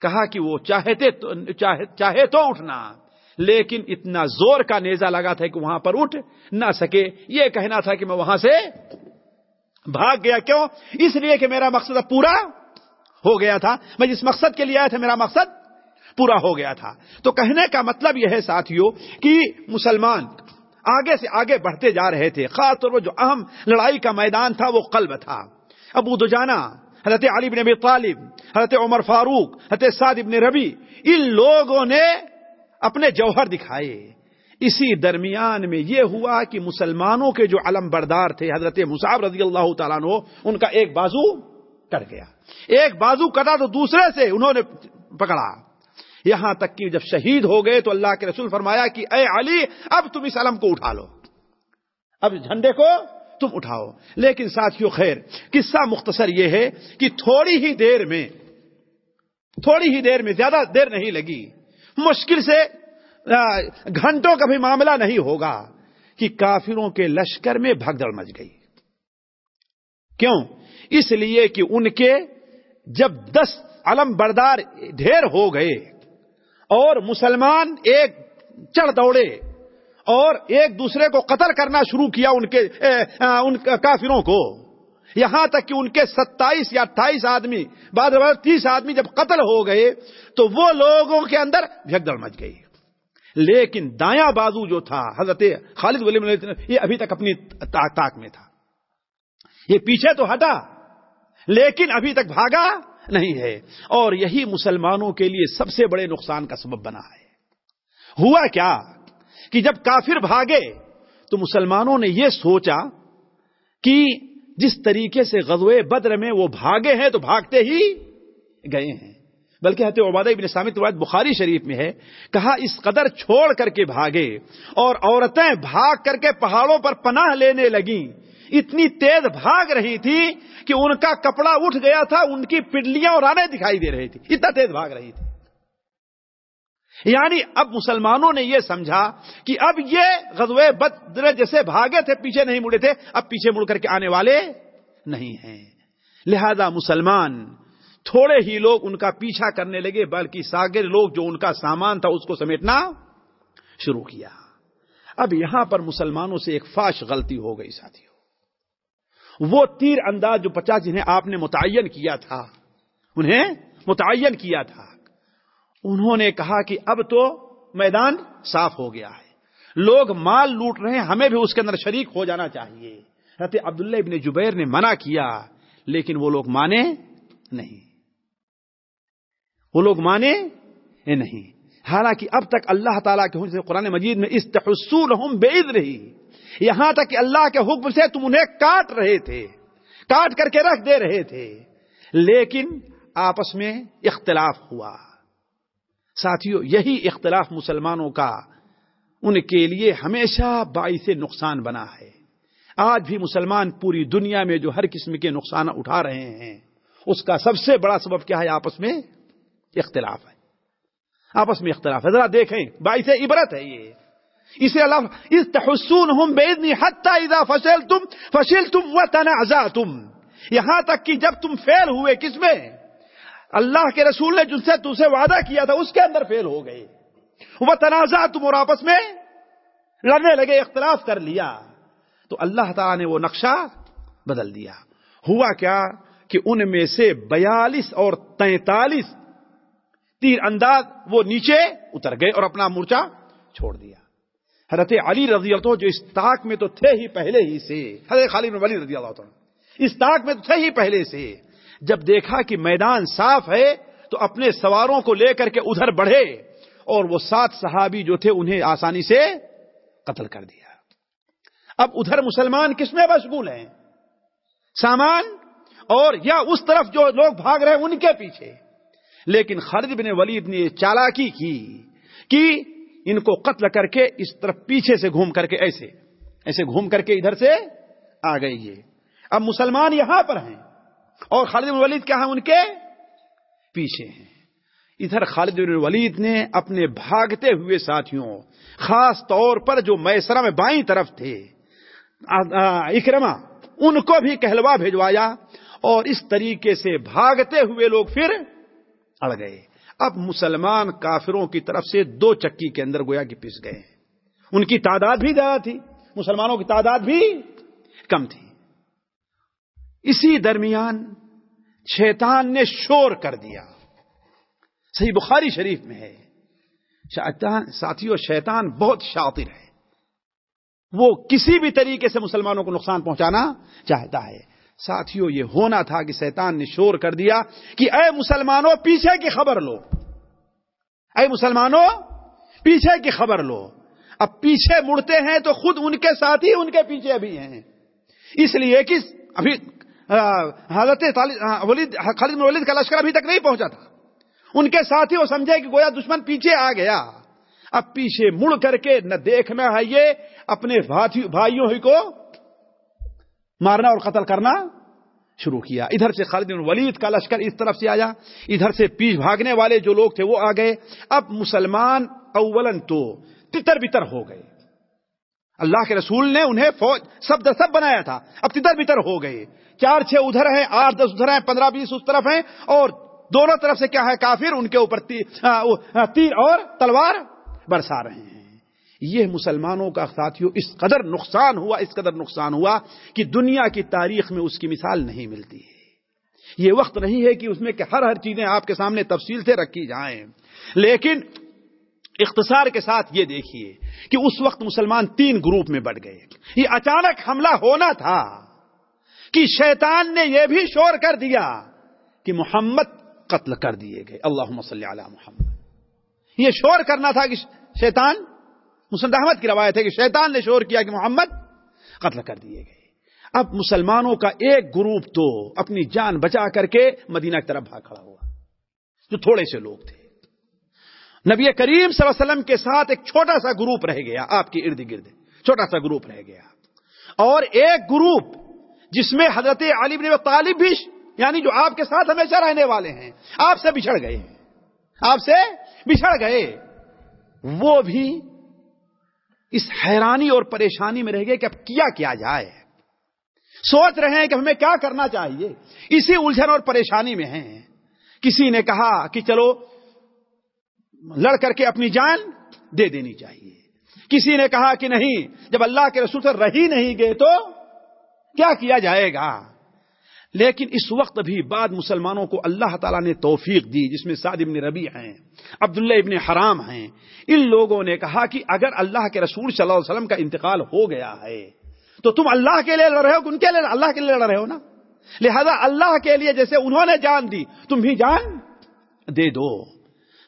کہا کہ وہ چاہتے تو، چاہے تو اٹھنا لیکن اتنا زور کا نیزا لگا تھا کہ وہاں پر اٹھ نہ سکے۔ یہ کہنا تھا کہ میں وہاں سے بھاگ گیا۔ کیوں؟ اس لیے کہ میرا مقصد پورا ہو گیا تھا۔ میں جس مقصد کے لیے آیا تھا، میرا مقصد پورا ہو گیا تھا۔ تو کہنے کا مطلب یہ ہے ساتھیوں کہ مسلمان آگے سے آگے بڑھتے جا رہے تھے۔ خاص طور پر جو اہم لڑائی کا میدان تھا وہ قلب تھا۔ ابو دجانا حضرت علی بن ابی طالب، حضرت عمر فاروق، حضرت سعد ابن ربی، ان لوگوں نے اپنے جوہر دکھائے۔ اسی درمیان میں یہ ہوا کہ مسلمانوں کے جو علم بردار تھے، حضرت مصعب رضی اللہ تعالیٰ عنہ، ان کا ایک بازو کٹ گیا۔ ایک بازو کٹا تو دوسرے سے انہوں نے پکڑا۔ یہاں تک کہ جب شہید ہو گئے تو اللہ کے رسول فرمایا کہ اے علی، اب تم اس علم کو اٹھا لو۔ اب جھنڈے کو تم اٹھاؤ۔ لیکن ساتھیوں خیر، قصہ مختصر یہ ہے کہ تھوڑی ہی دیر میں، تھوڑی ہی دیر میں زیادہ دیر نہیں لگی۔ مشکل سے گھنٹوں کا بھی معاملہ نہیں ہوگا کہ کافروں کے لشکر میں بھگدڑ مچ گئی۔ کیوں؟ اس لیے کہ ان کے جب دس علم بردار ڈھیر ہو گئے اور مسلمان ایک چڑھ دوڑے اور ایک دوسرے کو قتل کرنا شروع کیا ان کے ان کافروں کو۔ یہاں تک کہ ان کے ستائیس یا اٹھائیس آدمی، بعد تیس آدمی جب قتل ہو گئے تو وہ لوگوں کے اندر بھگدڑ مچ گئی۔ لیکن دایاں بازو جو تھا، حضرت خالد ولی یہ ابھی تک اپنی طاق میں تھا۔ یہ پیچھے تو ہٹا، لیکن ابھی تک بھاگا۔ نہیں ہے۔ اور یہی مسلمانوں کے لیے سب سے بڑے نقصان کا سبب بنا ہے۔ ہوا کیا کہ جب کافر بھاگے تو مسلمانوں نے یہ سوچا کہ جس طریقے سے غزوے بدر میں وہ بھاگے ہیں تو بھاگتے ہی گئے ہیں۔ بلکہ حضرت عبادہ ابن سامت روایت بخاری شریف میں ہے۔ کہا، اس قدر چھوڑ کر کے بھاگے اور عورتیں بھاگ کر کے پہاڑوں پر پناہ لینے لگیں۔ اتنی تیز بھاگ رہی تھی کہ ان کا کپڑا اٹھ گیا تھا، ان کی پڈلیاں اور آنے دکھائی دے رہی تھی۔ اتنا تیز بھاگ رہی تھی۔ یعنی اب مسلمانوں نے یہ سمجھا کہ اب یہ غزوے بدر جیسے بھاگے تھے، پیچھے نہیں مڑے تھے، اب پیچھے مڑ کر کے آنے والے نہیں ہیں۔ لہذا مسلمان تھوڑے ہی لوگ ان کا پیچھا کرنے لگے، بلکہ ساگر لوگ جو ان کا سامان تھا اس کو سمیٹنا شروع کیا۔ اب یہاں پر مسلمانوں سے ایک فاش غلطی ہو گئی ساتھیوں وہ تیر انداز جو پچاس جنہیں آپ نے متعین کیا تھا، انہیں متعین کیا تھا۔ انہوں نے کہا کہ اب تو میدان صاف ہو گیا ہے۔ لوگ مال لوٹ رہے ہیں، ہمیں بھی اس کے اندر شریک ہو جانا چاہیے۔ حضرت عبداللہ ابن جبیر نے منع کیا، لیکن وہ لوگ مانے نہیں۔ وہ لوگ مانے نہیں۔ حالانکہ اب تک اللہ تعالیٰ کے قرآن مجید میں استحصول ہم بے رہی یہاں تک کہ اللہ کے حکم سے تم انہیں کاٹ رہے تھے، کاٹ کر کے رکھ دے رہے تھے۔ لیکن آپس میں اختلاف ہوا۔ ساتھیوں یہی اختلاف مسلمانوں کا ان کے لیے ہمیشہ باعث نقصان بنا ہے۔ آج بھی مسلمان پوری دنیا میں جو ہر قسم کے نقصان اٹھا رہے ہیں، اس کا سب سے بڑا سبب کیا ہے؟ آپس میں اختلاف ہے۔ آپس میں اختلاف۔ ہے ذرا دیکھیں، باعث عبرت ہے یہ۔ اسے اللہ اذا فصل تم فصل تم و تنا تم یہاں تک کہ جب تم فیل ہوئے، کس میں؟ اللہ کے رسول نے جن سے تم سے وعدہ کیا تھا، اس کے اندر فیل ہو گئے۔ وہ تنازع تم اور آپس میں لڑنے لگے، اختلاف کر لیا۔ تو اللہ تعالی نے وہ نقشہ بدل دیا۔ ہوا کیا کہ ان میں سے بیالیس اور تینتالیس تیر انداز وہ نیچے اتر گئے اور اپنا مورچہ چھوڑ دیا۔ حضرت علی رضی اللہ جو اس طاق میں تو تھے ہی پہلے ہی سے، حضرت خالد ولی رضی اللہ اس طاق میں تو تھے ہی پہلے سے۔ جب دیکھا کہ میدان صاف ہے، تو اپنے سواروں کو لے کر کے ادھر بڑھے اور وہ سات صحابی جو تھے انہیں آسانی سے قتل کر دیا۔ اب ادھر مسلمان کس میں مشغول ہیں؟ سامان اور یا اس طرف جو لوگ بھاگ رہے ہیں، ان کے پیچھے۔ لیکن خالد بن ولید نے چالاکی کی کہ ان کو قتل کر کے اس طرف پیچھے سے گھوم کر کے ایسے ایسے گھوم کر کے ادھر سے آ گئی یہ۔ اب مسلمان یہاں پر ہیں اور خالد بن ولید کیا ہے ان کے پیچھے ہیں۔ ادھر خالد بن ولید نے اپنے بھاگتے ہوئے ساتھیوں، خاص طور پر جو میسرا میں بائیں طرف تھے اکرما ان کو بھی کہلوا بھیجوایا اور اس طریقے سے بھاگتے ہوئے لوگ پھر اڑ گئے۔ اب مسلمان کافروں کی طرف سے دو چکی کے اندر گویا کہ پس گئے ان کی تعداد بھی زیادہ تھی، مسلمانوں کی تعداد بھی کم تھی۔ اسی درمیان شیطان نے شور کر دیا۔ صحیح بخاری شریف میں ہے۔ ساتھیوں شیطان بہت شاطر ہے۔ وہ کسی بھی طریقے سے مسلمانوں کو نقصان پہنچانا چاہتا ہے۔ ساتھیوں یہ ہونا تھا کہ سیطان نے شور کر دیا کہ اے مسلمانوں، پیچھے کی خبر لو۔ اے مسلمانوں، پیچھے کی خبر لو۔ اب پیچھے مڑتے ہیں تو خود ان کے ساتھ ہی ان کے پیچھے ابھی ہیں۔ اس لیے کہ ابھی حضرت خالد ولید کا لشکر ابھی تک نہیں پہنچا تھا۔ ان کے ساتھی وہ سمجھے کہ گویا دشمن پیچھے آ گیا۔ اب پیچھے مڑ کر کے نہ دیکھنا ہے یہ اپنے بھائیوں ہی کو۔ مارنا اور قتل کرنا شروع کیا۔ ادھر سے خالد بن ولید کا لشکر اس طرف سے آیا۔ ادھر سے پیچھ بھاگنے والے جو لوگ تھے وہ آ گئے۔ اب مسلمان اولن تو تتر بتر ہو گئے۔ اللہ کے رسول نے انہیں فوج سب در سب بنایا تھا۔ اب تتر بتر ہو گئے۔ چار چھ ادھر ہیں، آٹھ دس ادھر ہیں، پندرہ بیس اس طرف ہیں اور دونوں طرف سے کیا ہے؟ کافر ان کے اوپر تیر اور تلوار برسا رہے ہیں۔ یہ مسلمانوں کا ساتھیوں اس قدر نقصان ہوا، اس قدر نقصان ہوا کہ دنیا کی تاریخ میں اس کی مثال نہیں ملتی ہے۔ یہ وقت نہیں ہے کہ اس میں کہ ہر ہر چیزیں آپ کے سامنے تفصیل سے رکھی جائیں۔ لیکن اختصار کے ساتھ یہ دیکھیے کہ اس وقت مسلمان تین گروپ میں بڑھ گئے۔ یہ اچانک حملہ ہونا تھا کہ شیطان نے یہ بھی شور کر دیا کہ محمد قتل کر دیے گئے۔ اللہ صلی علی محمد۔ یہ شور کرنا تھا کہ شیطان مسلم احمد کی روایت ہے کہ شیطان نے شور کیا کہ محمد قتل کر دیے گئے۔ اب مسلمانوں کا ایک گروپ تو اپنی جان بچا کر کے مدینہ کی طرف بھاگ کھڑا ہوا۔ جو تھوڑے سے لوگ تھے۔ نبی کریم صلی اللہ علیہ وسلم کے ساتھ ایک چھوٹا سا گروپ رہ گیا، آپ کے ارد گرد۔ چھوٹا سا گروپ رہ گیا۔ اور ایک گروپ جس میں حضرت علی بن طالب بھی یعنی جو آپ کے ساتھ ہمیشہ رہنے والے ہیں، آپ سے بچھڑ گئے۔ آپ سے بچھڑ گئے۔ وہ بھی اس حیرانی اور پریشانی میں رہ گئے کہ اب کیا کیا جائے۔ سوچ رہے ہیں کہ ہمیں کیا کرنا چاہیے۔ اسی الجھن اور پریشانی میں ہیں۔ کسی نے کہا کہ چلو، لڑ کر کے اپنی جان دے دینی چاہیے۔ کسی نے کہا کہ نہیں، جب اللہ کے رسول سے رہی نہیں گئے تو کیا کیا جائے گا؟ لیکن اس وقت بھی بعد مسلمانوں کو اللہ تعالیٰ نے توفیق دی، جس میں سعد ابن ربی ہیں، عبداللہ ابن حرام ہیں۔ ان لوگوں نے کہا کہ اگر اللہ کے رسول صلی اللہ علیہ وسلم کا انتقال ہو گیا ہے، تو تم اللہ کے لیے لڑ رہے ہو ان کے لیے اللہ کے لیے لڑ رہے ہو نا؟ لہذا اللہ کے لیے جیسے انہوں نے جان دی، تم بھی جان دے دو۔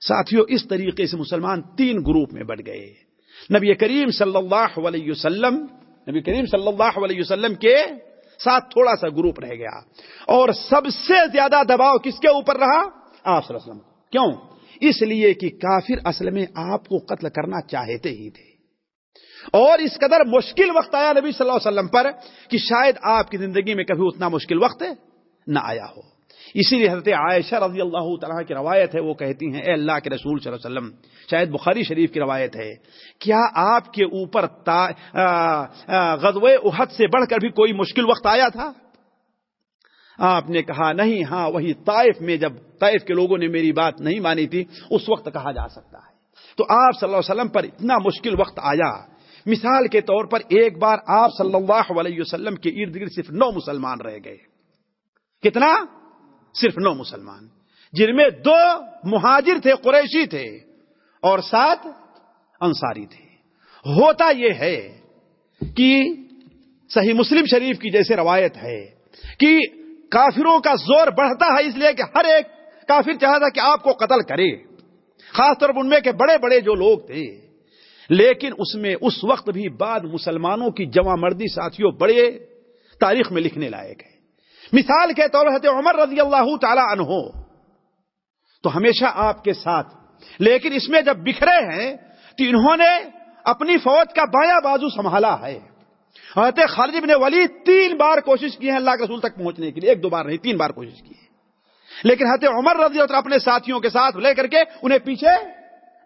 ساتھیوں اس طریقے سے مسلمان تین گروپ میں بڑھ گئے۔ نبی کریم صلی اللہ علیہ وسلم، نبی کریم صلی اللہ علیہ وسلم کے ساتھ تھوڑا سا گروپ رہ گیا۔ اور سب سے زیادہ دباؤ کس کے اوپر رہا؟ آپ صلی اللہ علیہ وسلم کیوں؟ اس لیے کہ کافر اصل میں آپ کو قتل کرنا چاہتے ہی تھے۔ اور اس قدر مشکل وقت آیا نبی صلی اللہ علیہ وسلم پر کہ شاید آپ کی زندگی میں کبھی اتنا مشکل وقت نہ آیا ہو۔ اسی لیے حضرت عائشہ رضی اللہ تعالیٰ کی روایت ہے، وہ کہتی ہیں، اے اللہ کے رسول صلی اللہ علیہ وسلم، شاید بخاری شریف کی روایت ہے، کیا آپ کے اوپر غزوہ احد سے بڑھ کر بھی کوئی مشکل وقت آیا تھا؟ آپ نے کہا، نہیں ہاں وہی طائف میں جب طائف کے لوگوں نے میری بات نہیں مانی تھی، اس وقت کہا جا سکتا ہے۔ تو آپ صلی اللہ علیہ وسلم پر اتنا مشکل وقت آیا۔ مثال کے طور پر ایک بار آپ صلی اللہ علیہ وسلم کے ارد گرد صرف نو مسلمان رہ گئے۔ کتنا؟ صرف نو مسلمان۔ جن میں دو مہاجر تھے، قریشی تھے اور سات انصاری تھے۔ ہوتا یہ ہے کہ صحیح مسلم شریف کی جیسے روایت ہے کہ کافروں کا زور بڑھتا ہے اس لیے کہ ہر ایک کافر چاہتا کہ آپ کو قتل کرے۔ خاص طور پر ان میں کے بڑے بڑے جو لوگ تھے۔ لیکن اس میں اس وقت بھی بعد مسلمانوں کی جمع مردی ساتھیوں بڑے تاریخ میں لکھنے لائق ہے۔ مثال کے طور پر عمر رضی اللہ تعالی عنہ۔ تو ہمیشہ آپ کے ساتھ۔ لیکن اس میں جب بکھرے ہیں تو انہوں نے اپنی فوج کا بایا بازو سنبھالا ہے۔ حضرت خالد بن ولی تین بار کوشش کی ہے اللہ کے رسول تک پہنچنے کے لیے۔ ایک دو بار نہیں، تین بار کوشش کی ہے لیکن حضرت عمر رضی اللہ اپنے ساتھیوں کے ساتھ لے کر کے انہیں پیچھے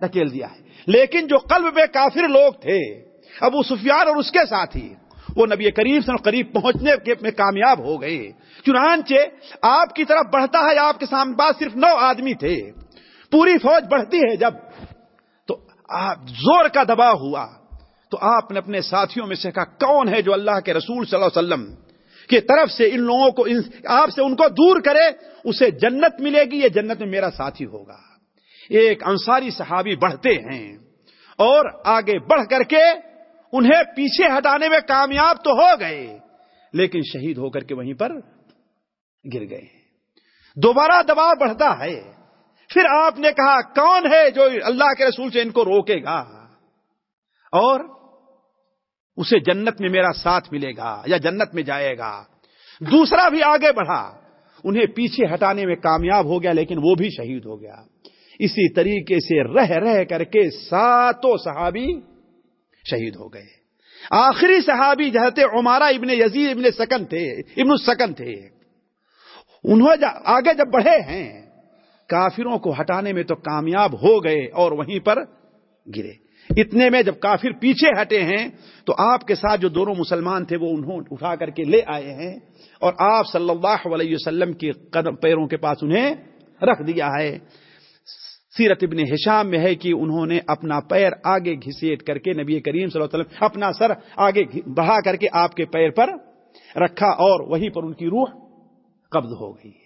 دھکیل دیا ہے۔ لیکن جو قلب میں کافر لوگ تھے، ابو سفیان اور اس کے ساتھی وہ نبی کریم سے قریب پہنچنے میں کامیاب ہو گئے۔ چنانچہ آپ کی طرف بڑھتا ہے، آپ کے سامنے بعد صرف نو آدمی تھے۔ پوری فوج بڑھتی ہے جب تو آپ زور کا دباؤ ہوا۔ تو آپ نے اپنے ساتھیوں میں سے کہا، کون ہے جو اللہ کے رسول صلی اللہ علیہ وسلم کی طرف سے ان لوگوں کو آپ سے ان کو دور کرے، اسے جنت ملے گی، یہ جنت میں میرا ساتھی ہوگا۔ ایک انصاری صحابی بڑھتے ہیں اور آگے بڑھ کر کے انہیں پیچھے ہٹانے میں کامیاب تو ہو گئے، لیکن شہید ہو کر کے وہیں پر گر گئے۔ دوبارہ دباؤ بڑھتا ہے۔ پھر آپ نے کہا، کون ہے جو اللہ کے رسول سے ان کو روکے گا؟ اور اسے جنت میں میرا ساتھ ملے گا یا جنت میں جائے گا۔ دوسرا بھی آگے بڑھا۔ انہیں پیچھے ہٹانے میں کامیاب ہو گیا، لیکن وہ بھی شہید ہو گیا۔ اسی طریقے سے رہ رہ کر کے ساتوں صحابی شہید ہو گئے۔ آخری صحابی جہت عمارہ ابن یزید ابن سکن تھے، ابن السکن تھے۔ انہوں جا آگے جب بڑھے ہیں، کافروں کو ہٹانے میں تو کامیاب ہو گئے اور وہیں پر گرے۔ اتنے میں جب کافر پیچھے ہٹے ہیں، تو آپ کے ساتھ جو دونوں مسلمان تھے، وہ انہوں اٹھا کر کے لے آئے ہیں اور آپ صلی اللہ علیہ وسلم کے قدم پیروں کے پاس انہیں رکھ دیا ہے۔ سیرت ابن ہشام میں ہے کہ انہوں نے اپنا پیر آگے گھسیٹ کر کے نبی کریم صلی اللہ علیہ وسلم اپنا سر آگے بڑھا کر کے آپ کے پیر پر رکھا اور وہیں پر ان کی روح قبض ہو گئی ہے۔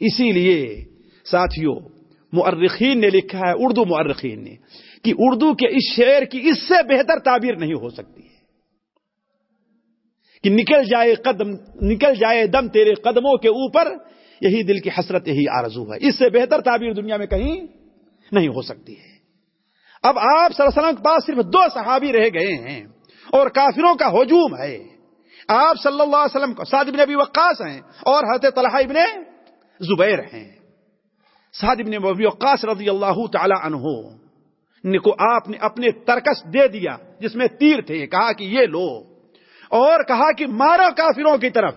اسی لیے ساتھیوں مؤرخین نے لکھا ہے، اردو مؤرخین نے، کہ اردو کے اس شعر کی اس سے بہتر تعبیر نہیں ہو سکتی ہے۔ کہ نکل جائے قدم، نکل جائے دم تیرے قدموں کے اوپر یہی دل کی حسرت، یہی آرزو ہے۔ اس سے بہتر تعبیر دنیا میں کہیں نہیں ہو سکتی ہے۔ اب آپ صلی اللہ وسلم کے پاس صرف دو صحابی رہ گئے ہیں اور کافروں کا ہجوم ہے۔ آپ صلی اللہ علیہ وسلم کو سعد ابن ابی وقاص ہیں اور حضرت طلحہ ابن زبیر ہیں۔ سعد ابن ابی وقاص رضی اللہ تعالی عنہ کو آپ نے اپنے ترکش دے دیا، جس میں تیر تھے، کہا کہ یہ لو۔ اور کہا کہ مارو کافروں کی طرف۔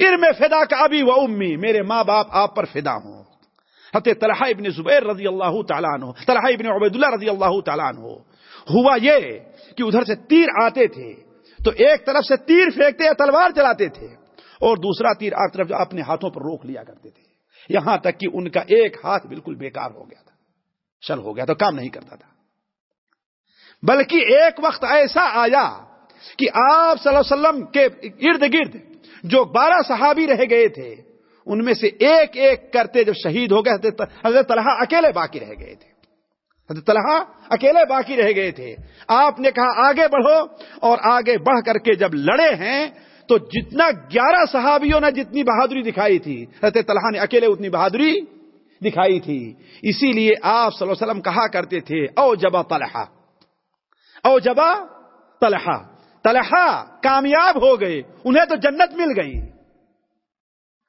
ارم فدا کا ابھی و امی، میرے ماں باپ آپ پر فدا ہوں۔ حضرت طلحہ ابن زبیر رضی اللہ تعالیٰ عنہ، طلحہ ابن عبید اللہ رضی اللہ تعالیٰ عنہ۔ ہوا یہ کہ ادھر سے تیر آتے تھے، تو ایک طرف سے تیر پھینکتے یا تلوار چلاتے تھے، اور دوسرا تیر آگ طرف اپنے ہاتھوں پر روک لیا کرتے تھے۔ یہاں تک کہ ان کا ایک ہاتھ بالکل بیکار ہو گیا تھا، شل ہو گیا تو کام نہیں کرتا تھا۔ بلکہ ایک وقت ایسا آیا کہ آپ صلی اللہ علیہ وسلم کے ارد گرد جو بارہ صحابی رہ گئے تھے، ان میں سے ایک ایک کرتے جب شہید ہو گئے، حضرت طلحہ اکیلے باقی رہ گئے تھے۔ حضرت طلحہ اکیلے باقی رہ گئے تھے۔ آپ نے کہا آگے بڑھو، اور آگے بڑھ کر کے جب لڑے ہیں، تو جتنا گیارہ صحابیوں نے جتنی بہادری دکھائی تھی، حضرت طلحہ نے اکیلے اتنی بہادری دکھائی تھی۔ اسی لیے آپ صلی اللہ علیہ وسلم کہا کرتے تھے، او جبا طلحہ، او جبا طلحہ طلحہ کامیاب ہو گئے، انہیں تو جنت مل گئی۔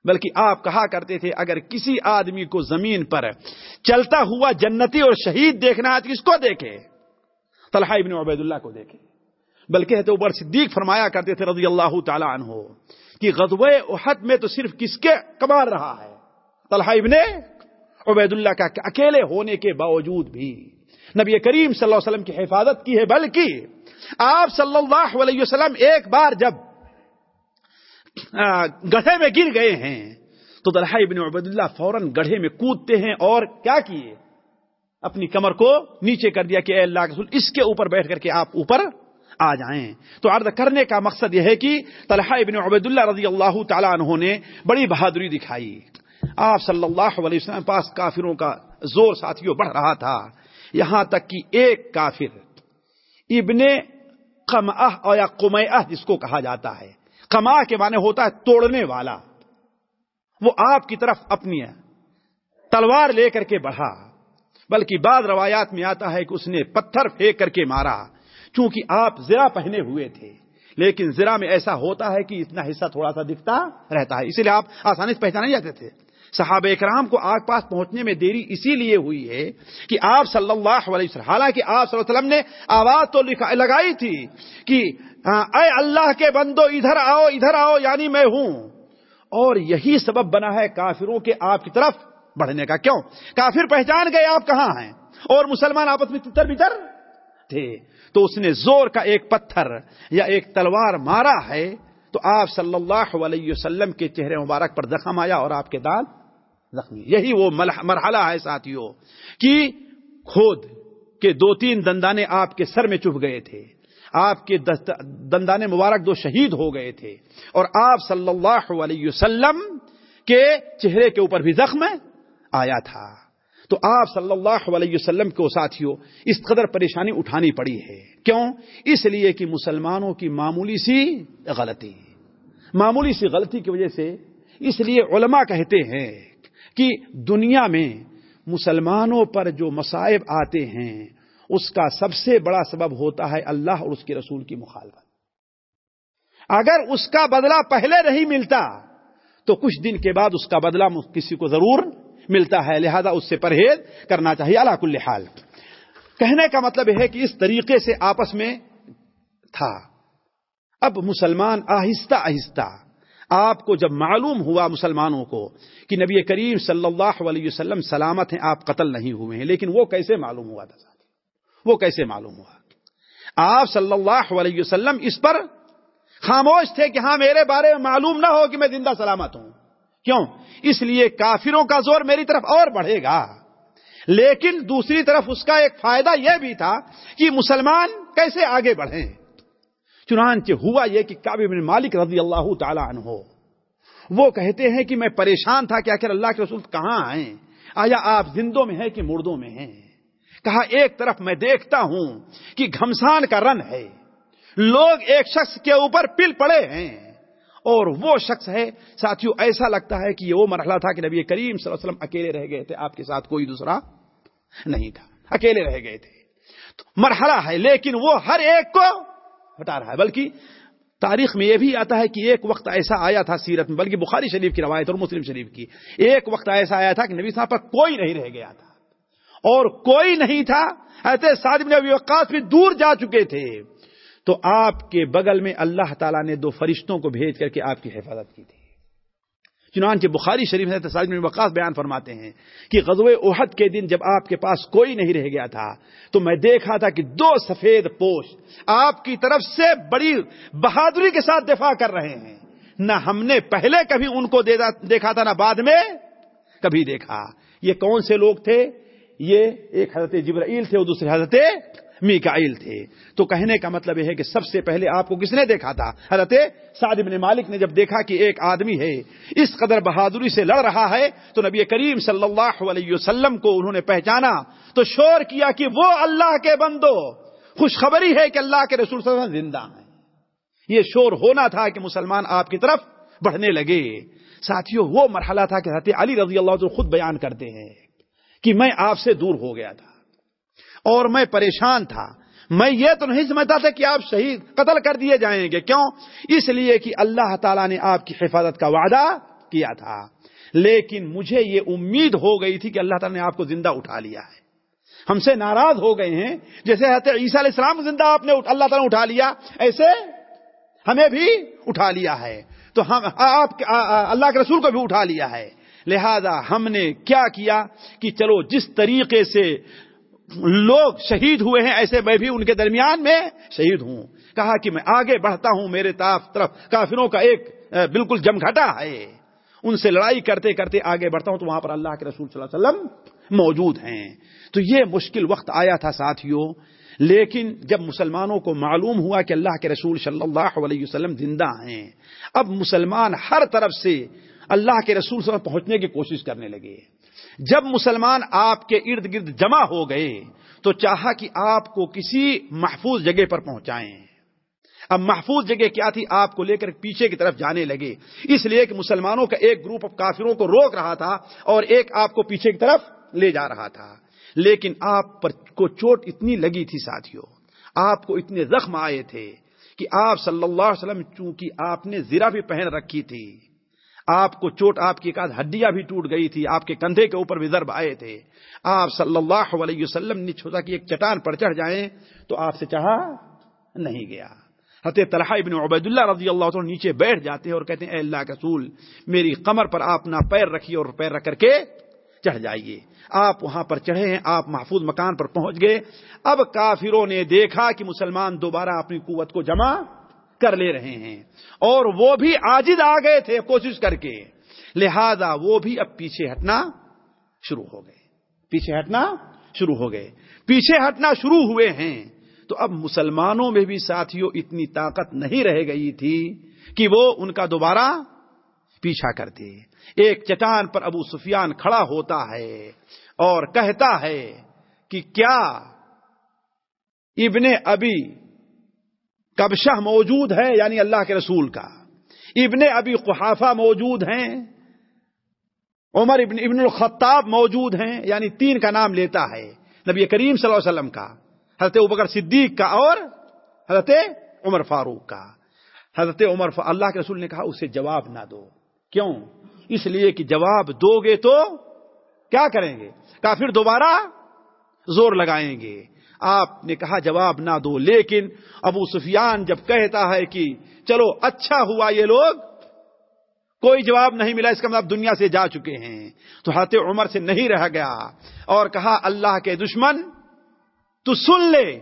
بلکہ آپ کہا کرتے تھے، اگر کسی آدمی کو زمین پر چلتا ہوا جنتی اور شہید دیکھنا ہے تو کس کو دیکھے؟ طلحہ ابن عبید اللہ کو دیکھے۔ بلکہ تو اوپر صدیق فرمایا کرتے تھے رضی اللہ تعالی عنہ کہ غزوہ احد میں تو صرف کس کے کمار رہا ہے؟ طلحہ ابن عبید اللہ کا اکیلے ہونے کے باوجود بھی نبی کریم صلی اللہ علیہ وسلم کی حفاظت کی ہے، بلکہ آپ صلی اللہ علیہ وسلم ایک بار جب گڑھے میں گر گئے ہیں، تو طلحہ ابن عبد اللہ فوراً گڑھے میں کودتے ہیں اور کیا کیے؟ اپنی کمر کو نیچے کر دیا کہ اے اللہ رسول، اس کے اوپر بیٹھ کر کے آپ اوپر آ جائیں۔ تو عرض کرنے کا مقصد یہ ہے کہ طلحہ ابن عبید اللہ رضی اللہ تعالیٰ عنہ نے بڑی بہادری دکھائی۔ آپ صلی اللہ علیہ وسلم پاس کافروں کا زور ساتھیوں بڑھ رہا تھا، یہاں تک کہ ایک کافر ابن قمعہ یا قمعہ جس کو کہا جاتا ہے۔ کما کے معنی ہوتا ہے توڑنے والا۔ وہ آپ کی طرف اپنی تلوار لے کر کے بڑھا، بلکہ بعض روایات میں آتا ہے کہ اس نے پتھر پھینک کر کے مارا، چونکہ آپ زرا پہنے ہوئے تھے۔ لیکن زرا میں ایسا ہوتا ہے کہ اتنا حصہ تھوڑا سا دکھتا رہتا ہے، اسی لیے آپ آسانی سے پہچانے جاتے تھے۔ صحابہ اکرام کو آگ پاس پہنچنے میں دیری اسی لیے ہوئی ہے کہ آپ صلی اللہ علیہ وسلم، حالانکہ آپ صلی اللہ علیہ وسلم نے آواز تو لگائی تھی کہ اے اللہ کے بندو، ادھر آؤ ادھر آؤ یعنی میں ہوں۔ اور یہی سبب بنا ہے کافروں کے آپ کی طرف بڑھنے کا۔ کیوں؟ کافر پہچان گئے آپ کہاں ہیں؟ اور مسلمان آپس میں تتر بتر تھے۔ تو اس نے زور کا ایک پتھر یا ایک تلوار مارا ہے تو آپ صلی اللہ علیہ وسلم کے چہرے مبارک پر زخم آیا اور آپ کے دانت زخمی۔ یہی وہ مرحلہ ہے ساتھیوں کہ خود کے دو تین دندانے آپ کے سر میں چپ گئے تھے۔ آپ کے دندانے مبارک دو شہید ہو گئے تھے۔ اور آپ صلی اللہ علیہ وسلم کے چہرے کے اوپر بھی زخم آیا تھا۔ تو آپ صلی اللہ علیہ وسلم کو ساتھیوں اس قدر پریشانی اٹھانی پڑی ہے۔ کیوں؟ اس لیے کہ مسلمانوں کی معمولی سی غلطی۔ معمولی سی غلطی کی وجہ سے اس لیے علماء کہتے ہیں کہ دنیا میں مسلمانوں پر جو مصائب آتے ہیں، اس کا سب سے بڑا سبب ہوتا ہے اللہ اور اس کے رسول کی مخالفت۔ اگر اس کا بدلہ پہلے نہیں ملتا، تو کچھ دن کے بعد اس کا بدلہ کسی کو ضرور ملتا ہے۔ لہذا اس سے پرہیز کرنا چاہیے۔ اللہ کل حال۔ کہنے کا مطلب ہے کہ اس طریقے سے آپس میں تھا۔ اب مسلمان آہستہ آہستہ آپ کو جب معلوم ہوا مسلمانوں کو کہ نبی کریم صلی اللہ علیہ وسلم سلامت ہیں، آپ قتل نہیں ہوئے ہیں، لیکن وہ کیسے معلوم ہوا تھا وہ کیسے معلوم ہوا؟ آپ صلی اللہ علیہ وسلم اس پر خاموش تھے کہ ہاں میرے بارے میں معلوم نہ ہو کہ میں زندہ سلامت ہوں۔ کیوں؟ اس لیے کافروں کا زور میری طرف اور بڑھے گا۔ لیکن دوسری طرف اس کا ایک فائدہ یہ بھی تھا کہ مسلمان کیسے آگے بڑھیں۔ چنانچہ ہوا یہ کہ کابی بن مالک رضی اللہ تعالیٰ عنہ، وہ کہتے ہیں کہ میں پریشان تھا کہ آخر اللہ کے رسول کہاں آئے آیا آپ زندوں میں ہیں کہ مردوں میں ہیں؟ کہا ایک طرف میں دیکھتا ہوں کہ گھمسان کا رن ہے، لوگ ایک شخص کے اوپر پل پڑے ہیں، اور وہ شخص ہے ساتھیوں ایسا لگتا ہے کہ یہ وہ مرحلہ تھا کہ نبی کریم صلی اللہ علیہ وسلم اکیلے رہ گئے تھے، آپ کے ساتھ کوئی دوسرا نہیں تھا، اکیلے رہ گئے تھے۔ مرحلہ ہے، لیکن وہ ہر ایک کو ہٹا رہا ہے۔ بلکہ تاریخ میں یہ بھی آتا ہے کہ ایک وقت ایسا آیا تھا سیرت میں، بلکہ بخاری شریف کی روایت اور مسلم شریف کی۔ ایک وقت ایسا آیا تھا کہ نبی صاحب پر کوئی نہیں رہ گیا تھا۔ اور کوئی نہیں تھا۔ ایسے سعد بن ابی وقاص بھی دور جا چکے تھے۔ تو آپ کے بغل میں اللہ تعالیٰ نے دو فرشتوں کو بھیج کر کے آپ کی حفاظت کی تھی۔ چنانچہ بخاری شریف بن وقاص بیان فرماتے ہیں کہ غزو احد کے دن جب آپ کے پاس کوئی نہیں رہ گیا تھا، تو میں دیکھا تھا کہ دو سفید پوش آپ کی طرف سے بڑی بہادری کے ساتھ دفاع کر رہے ہیں۔ نہ ہم نے پہلے کبھی ان کو دیکھا تھا، نہ بعد میں کبھی دیکھا۔ یہ کون سے لوگ تھے؟ یہ ایک حضرت جبرائیل تھے اور دوسرے حضرت میکائل تھے۔ تو کہنے کا مطلب یہ ہے کہ سب سے پہلے آپ کو کس نے دیکھا تھا؟ حضرت سعد بن مالک نے جب دیکھا کہ ایک آدمی ہے، اس قدر بہادری سے لڑ رہا ہے، تو نبی کریم صلی اللہ علیہ وسلم کو انہوں نے پہچانا، تو شور کیا کہ وہ اللہ کے بندو۔ خوشخبری ہے کہ اللہ کے رسول صلی اللہ علیہ وسلم زندہ ہیں۔ یہ شور ہونا تھا کہ مسلمان آپ کی طرف بڑھنے لگے۔ ساتھیوں وہ مرحلہ تھا کہ حضرت علی رضی اللہ عنہ خود بیان کرتے ہیں کہ میں آپ سے دور ہو گیا تھا۔ اور میں پریشان تھا۔ میں یہ تو نہیں سمجھتا تھا کہ آپ شہید قتل کر دیے جائیں گے۔ کیوں؟ اس لیے کہ اللہ تعالیٰ نے آپ کی حفاظت کا وعدہ کیا تھا۔ لیکن مجھے یہ امید ہو گئی تھی کہ اللہ تعالیٰ نے آپ کو زندہ اٹھا لیا ہے۔ ہم سے ناراض ہو گئے ہیں۔ جیسے عیسیٰ علیہ السلام زندہ آپ نے اللہ تعالیٰ نے اٹھا لیا، ایسے ہمیں بھی اٹھا لیا ہے۔ تو ہم آپ اللہ کے رسول کو بھی اٹھا لیا ہے۔ لہذا ہم نے کیا کیا کہ چلو جس طریقے سے لوگ شہید ہوئے ہیں، ایسے میں بھی ان کے درمیان میں شہید ہوں۔ کہا کہ میں آگے بڑھتا ہوں، میرے طرف کافروں کا ایک بالکل جمگھٹا ہے۔ ان سے لڑائی کرتے کرتے آگے بڑھتا ہوں تو وہاں پر اللہ کے رسول صلی اللہ علیہ وسلم موجود ہیں۔ تو یہ مشکل وقت آیا تھا ساتھیوں۔ لیکن جب مسلمانوں کو معلوم ہوا کہ اللہ کے رسول صلی اللہ علیہ وسلم زندہ ہیں، اب مسلمان ہر طرف سے اللہ کے رسول صلی اللہ علیہ وسلم پہنچنے کی کوشش کرنے لگے۔ جب مسلمان آپ کے ارد گرد جمع ہو گئے تو چاہا کہ آپ کو کسی محفوظ جگہ پر پہنچائیں۔ اب محفوظ جگہ کیا تھی؟ آپ کو لے کر پیچھے کی طرف جانے لگے۔ اس لیے کہ مسلمانوں کا ایک گروپ اب کافروں کو روک رہا تھا اور ایک آپ کو پیچھے کی طرف لے جا رہا تھا۔ لیکن آپ پر کو چوٹ اتنی لگی تھی ساتھیوں آپ کو اتنے زخم آئے تھے کہ آپ صلی اللہ علیہ وسلم چونکہ آپ نے زرا بھی پہن رکھی تھی۔ آپ کو چوٹ آپ کی ایک ہڈیاں بھی ٹوٹ گئی تھی، آپ کے کندھے کے اوپر بھی آئے تھے۔ آپ صلی اللہ علیہ وسلم نے چھوٹا کہ ایک چٹان پر چڑھ جائیں تو آپ سے چاہا نہیں گیا۔ حضرت طلحہ ابن عبید اللہ رضی اللہ عنہ نیچے بیٹھ جاتے ہیں اور کہتے ہیں، اے اللہ کے رسول، میری کمر پر آپ نہ پیر رکھیے اور پیر رکھ کر کے چڑھ جائیے۔ آپ وہاں پر چڑھے ہیں، آپ محفوظ مکان پر پہنچ گئے۔ اب کافروں نے دیکھا کہ مسلمان دوبارہ اپنی قوت کو جمع کر لے رہے ہیں۔ اور وہ بھی آجد آ گئے تھے کوشش کر کے۔ لہذا وہ بھی اب پیچھے ہٹنا شروع ہو گئے۔ پیچھے ہٹنا شروع ہو گئے۔ پیچھے ہٹنا شروع ہوئے ہیں۔ تو اب مسلمانوں میں بھی ساتھیوں اتنی طاقت نہیں رہ گئی تھی کہ وہ ان کا دوبارہ پیچھا کرتے ایک چٹان پر ابو سفیان کھڑا ہوتا ہے اور کہتا ہے کہ کیا ابن ابی کبشہ موجود ہے یعنی اللہ کے رسول کا ابن ابی قحافہ موجود ہیں عمر ابن ابن الخطاب موجود ہیں یعنی تین کا نام لیتا ہے نبی کریم صلی اللہ علیہ وسلم کا حضرت ابکر صدیق کا اور حضرت عمر فاروق کا حضرت عمر فا... اللہ کے رسول نے کہا اسے جواب نہ دو کیوں؟ اس لیے کہ جواب دو گے تو کیا کریں گے؟ کافر دوبارہ زور لگائیں گے آپ نے کہا جواب نہ دو، لیکن ابو سفیان جب کہتا ہے کہ چلو اچھا ہوا یہ لوگ، کوئی جواب نہیں ملا، اس کا مطلب دنیا سے جا چکے ہیں۔ تو حضرت عمر سے نہیں رہ گیا اور کہا، اللہ کے دشمن، تو سن لے،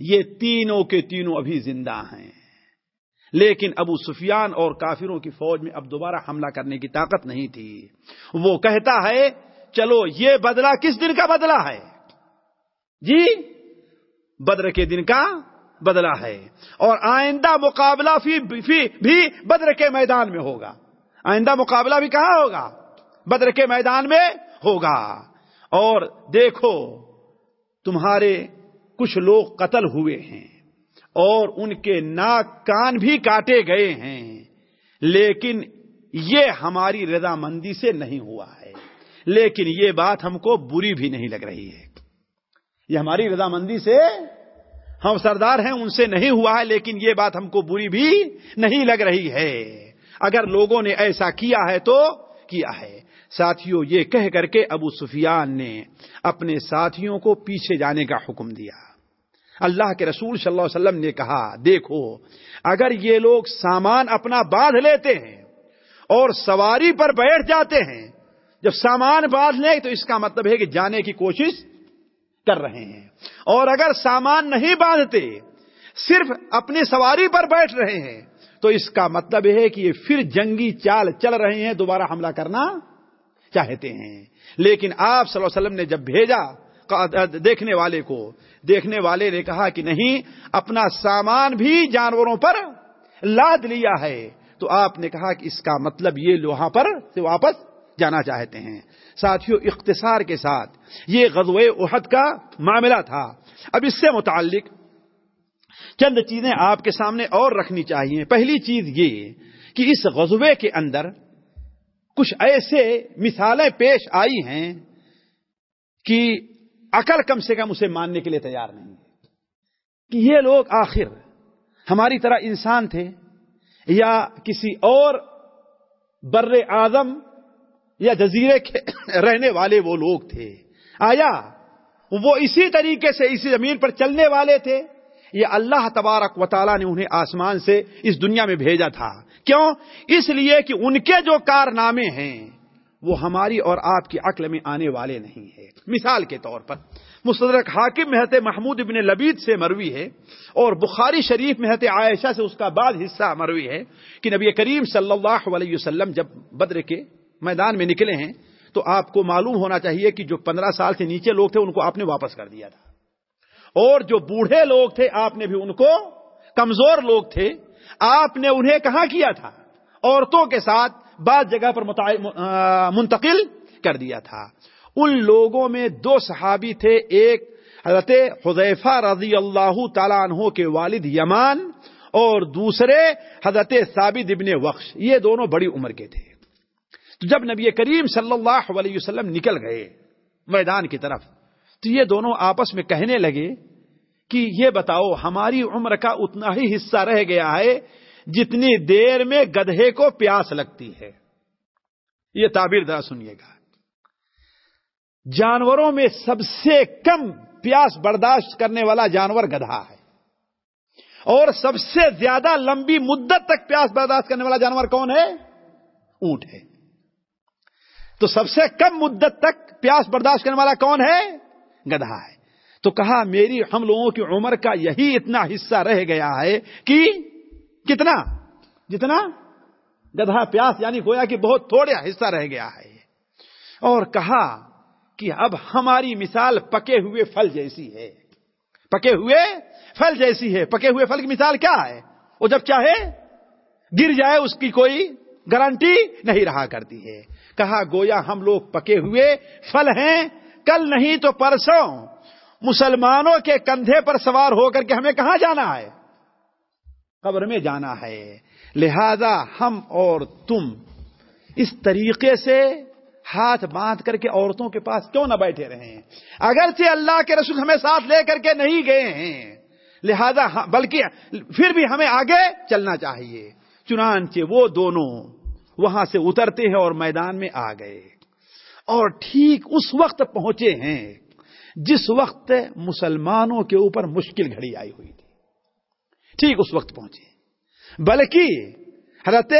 یہ تینوں کے تینوں ابھی زندہ ہیں۔ لیکن ابو سفیان اور کافروں کی فوج میں اب دوبارہ حملہ کرنے کی طاقت نہیں تھی۔ وہ کہتا ہے، چلو یہ بدلہ کس دن کا بدلہ ہے؟ جی بدر کے دن کا بدلہ ہے۔ اور آئندہ مقابلہ فی فی بھی بدر کے میدان میں ہوگا۔ آئندہ مقابلہ بھی کہاں ہوگا؟ بدر کے میدان میں ہوگا۔ اور دیکھو، تمہارے کچھ لوگ قتل ہوئے ہیں اور ان کے ناک کان بھی کاٹے گئے ہیں۔ لیکن یہ ہماری رضامندی سے نہیں ہوا ہے۔ لیکن یہ بات ہم کو بری بھی نہیں لگ رہی ہے۔ یہ ہماری رضامندی سے ہم سردار ہیں، ان سے نہیں ہوا ہے، لیکن یہ بات ہم کو بری بھی نہیں لگ رہی ہے۔ اگر لوگوں نے ایسا کیا ہے تو کیا ہے۔ ساتھیوں یہ کہہ کر کے ابو سفیان نے اپنے ساتھیوں کو پیچھے جانے کا حکم دیا۔ اللہ کے رسول صلی اللہ علیہ وسلم نے کہا، دیکھو، اگر یہ لوگ سامان اپنا باندھ لیتے ہیں اور سواری پر بیٹھ جاتے ہیں، جب سامان باندھ لیں تو اس کا مطلب ہے کہ جانے کی کوشش کر رہے ہیں۔ اور اگر سامان نہیں باندھتے، صرف اپنی سواری پر بیٹھ رہے ہیں، تو اس کا مطلب ہے کہ یہ پھر جنگی چال چل رہے ہیں، دوبارہ حملہ کرنا چاہتے ہیں۔ لیکن آپ صلی اللہ علیہ وسلم نے جب بھیجا، دیکھنے والے کو، دیکھنے والے نے کہا کہ نہیں، اپنا سامان بھی جانوروں پر لاد لیا ہے۔ تو آپ نے کہا کہ اس کا مطلب یہ وہاں پر سے واپس جانا چاہتے ہیں۔ ساتھیوں اختصار کے ساتھ۔ یہ غزو احد کا معاملہ تھا۔ اب اس سے متعلق چند چیزیں آپ کے سامنے اور رکھنی چاہیے۔ پہلی چیز یہ کہ اس غزوے کے اندر کچھ ایسے مثالیں پیش آئی ہیں کہ عقل کم سے کم اسے ماننے کے لیے تیار نہیں ہے۔ کہ یہ لوگ آخر ہماری طرح انسان تھے یا کسی اور بر اعظم یا جزیرے کے رہنے والے وہ لوگ تھے۔ آیا، وہ اسی طریقے سے اسی زمین پر چلنے والے تھے۔ یہ اللہ تبارک و تعالیٰ نے انہیں آسمان سے اس دنیا میں بھیجا تھا۔ کیوں؟ اس لیے کہ ان کے جو کارنامے ہیں، وہ ہماری اور آپ کی عقل میں آنے والے نہیں ہے مثال کے طور پر، مستدرک حاکم محت محمود ابن لبید سے مروی ہے اور بخاری شریف محت عائشہ سے اس کا بعد حصہ مروی ہے کہ نبی کریم صلی اللہ علیہ وسلم جب بدر کے میدان میں نکلے ہیں، تو آپ کو معلوم ہونا چاہیے کہ جو پندرہ سال سے نیچے لوگ تھے، ان کو آپ نے واپس کر دیا تھا۔ اور جو بوڑھے لوگ تھے، آپ نے بھی ان کو، کمزور لوگ تھے، آپ نے انہیں کہاں کیا تھا؟ عورتوں کے ساتھ بعض جگہ پر منتقل کر دیا تھا۔ ان لوگوں میں دو صحابی تھے، ایک حضرت حذیفہ رضی اللہ تعالیٰ عنہ کے والد یمان اور دوسرے حضرت ثابت ابن وقش یہ دونوں بڑی عمر کے تھے۔ تو جب نبی کریم صلی اللہ علیہ وسلم نکل گئے میدان کی طرف، تو یہ دونوں آپس میں کہنے لگے کہ یہ بتاؤ، ہماری عمر کا اتنا ہی حصہ رہ گیا ہے جتنی دیر میں گدھے کو پیاس لگتی ہے۔ یہ تعبیر ذرا سنیے گا۔ جانوروں میں سب سے کم پیاس برداشت کرنے والا جانور گدھا ہے۔ اور سب سے زیادہ لمبی مدت تک پیاس برداشت کرنے والا جانور کون ہے؟ اونٹ ہے۔ تو سب سے کم مدت تک پیاس برداشت کرنے والا کون ہے؟ گدھا ہے۔ تو کہا، میری ہم لوگوں کی عمر کا یہی اتنا حصہ رہ گیا ہے کہ کتنا؟ جتنا؟ گدھا پیاس یعنی گویا کہ بہت تھوڑا حصہ رہ گیا ہے۔ اور کہا کہ اب ہماری مثال پکے ہوئے پھل جیسی ہے۔ پکے ہوئے پھل جیسی ہے۔ پکے ہوئے پھل کی مثال کیا ہے؟ وہ جب چاہے، گر جائے، اس کی کوئی گارنٹی نہیں رہا کرتی ہے۔ کہا گویا ہم لوگ پکے ہوئے پھل ہیں، کل نہیں تو پرسوں۔ مسلمانوں کے کندھے پر سوار ہو کر کے ہمیں کہاں جانا ہے؟ قبر میں جانا ہے۔ لہذا ہم اور تم اس طریقے سے ہاتھ باندھ کر کے عورتوں کے پاس کیوں نہ بیٹھے رہے ہیں اگرچہ اللہ کے رسول ہمیں ساتھ لے کر کے نہیں گئے ہیں، لہذا ہاں، بلکہ پھر بھی ہمیں آگے چلنا چاہیے۔ چنانچہ وہ دونوں وہاں سے اترتے ہیں اور میدان میں آ گئے اور ٹھیک اس وقت پہنچے ہیں جس وقت مسلمانوں کے اوپر مشکل گھڑی آئی ہوئی تھی۔ ٹھیک اس وقت پہنچے۔ بلکہ حضرت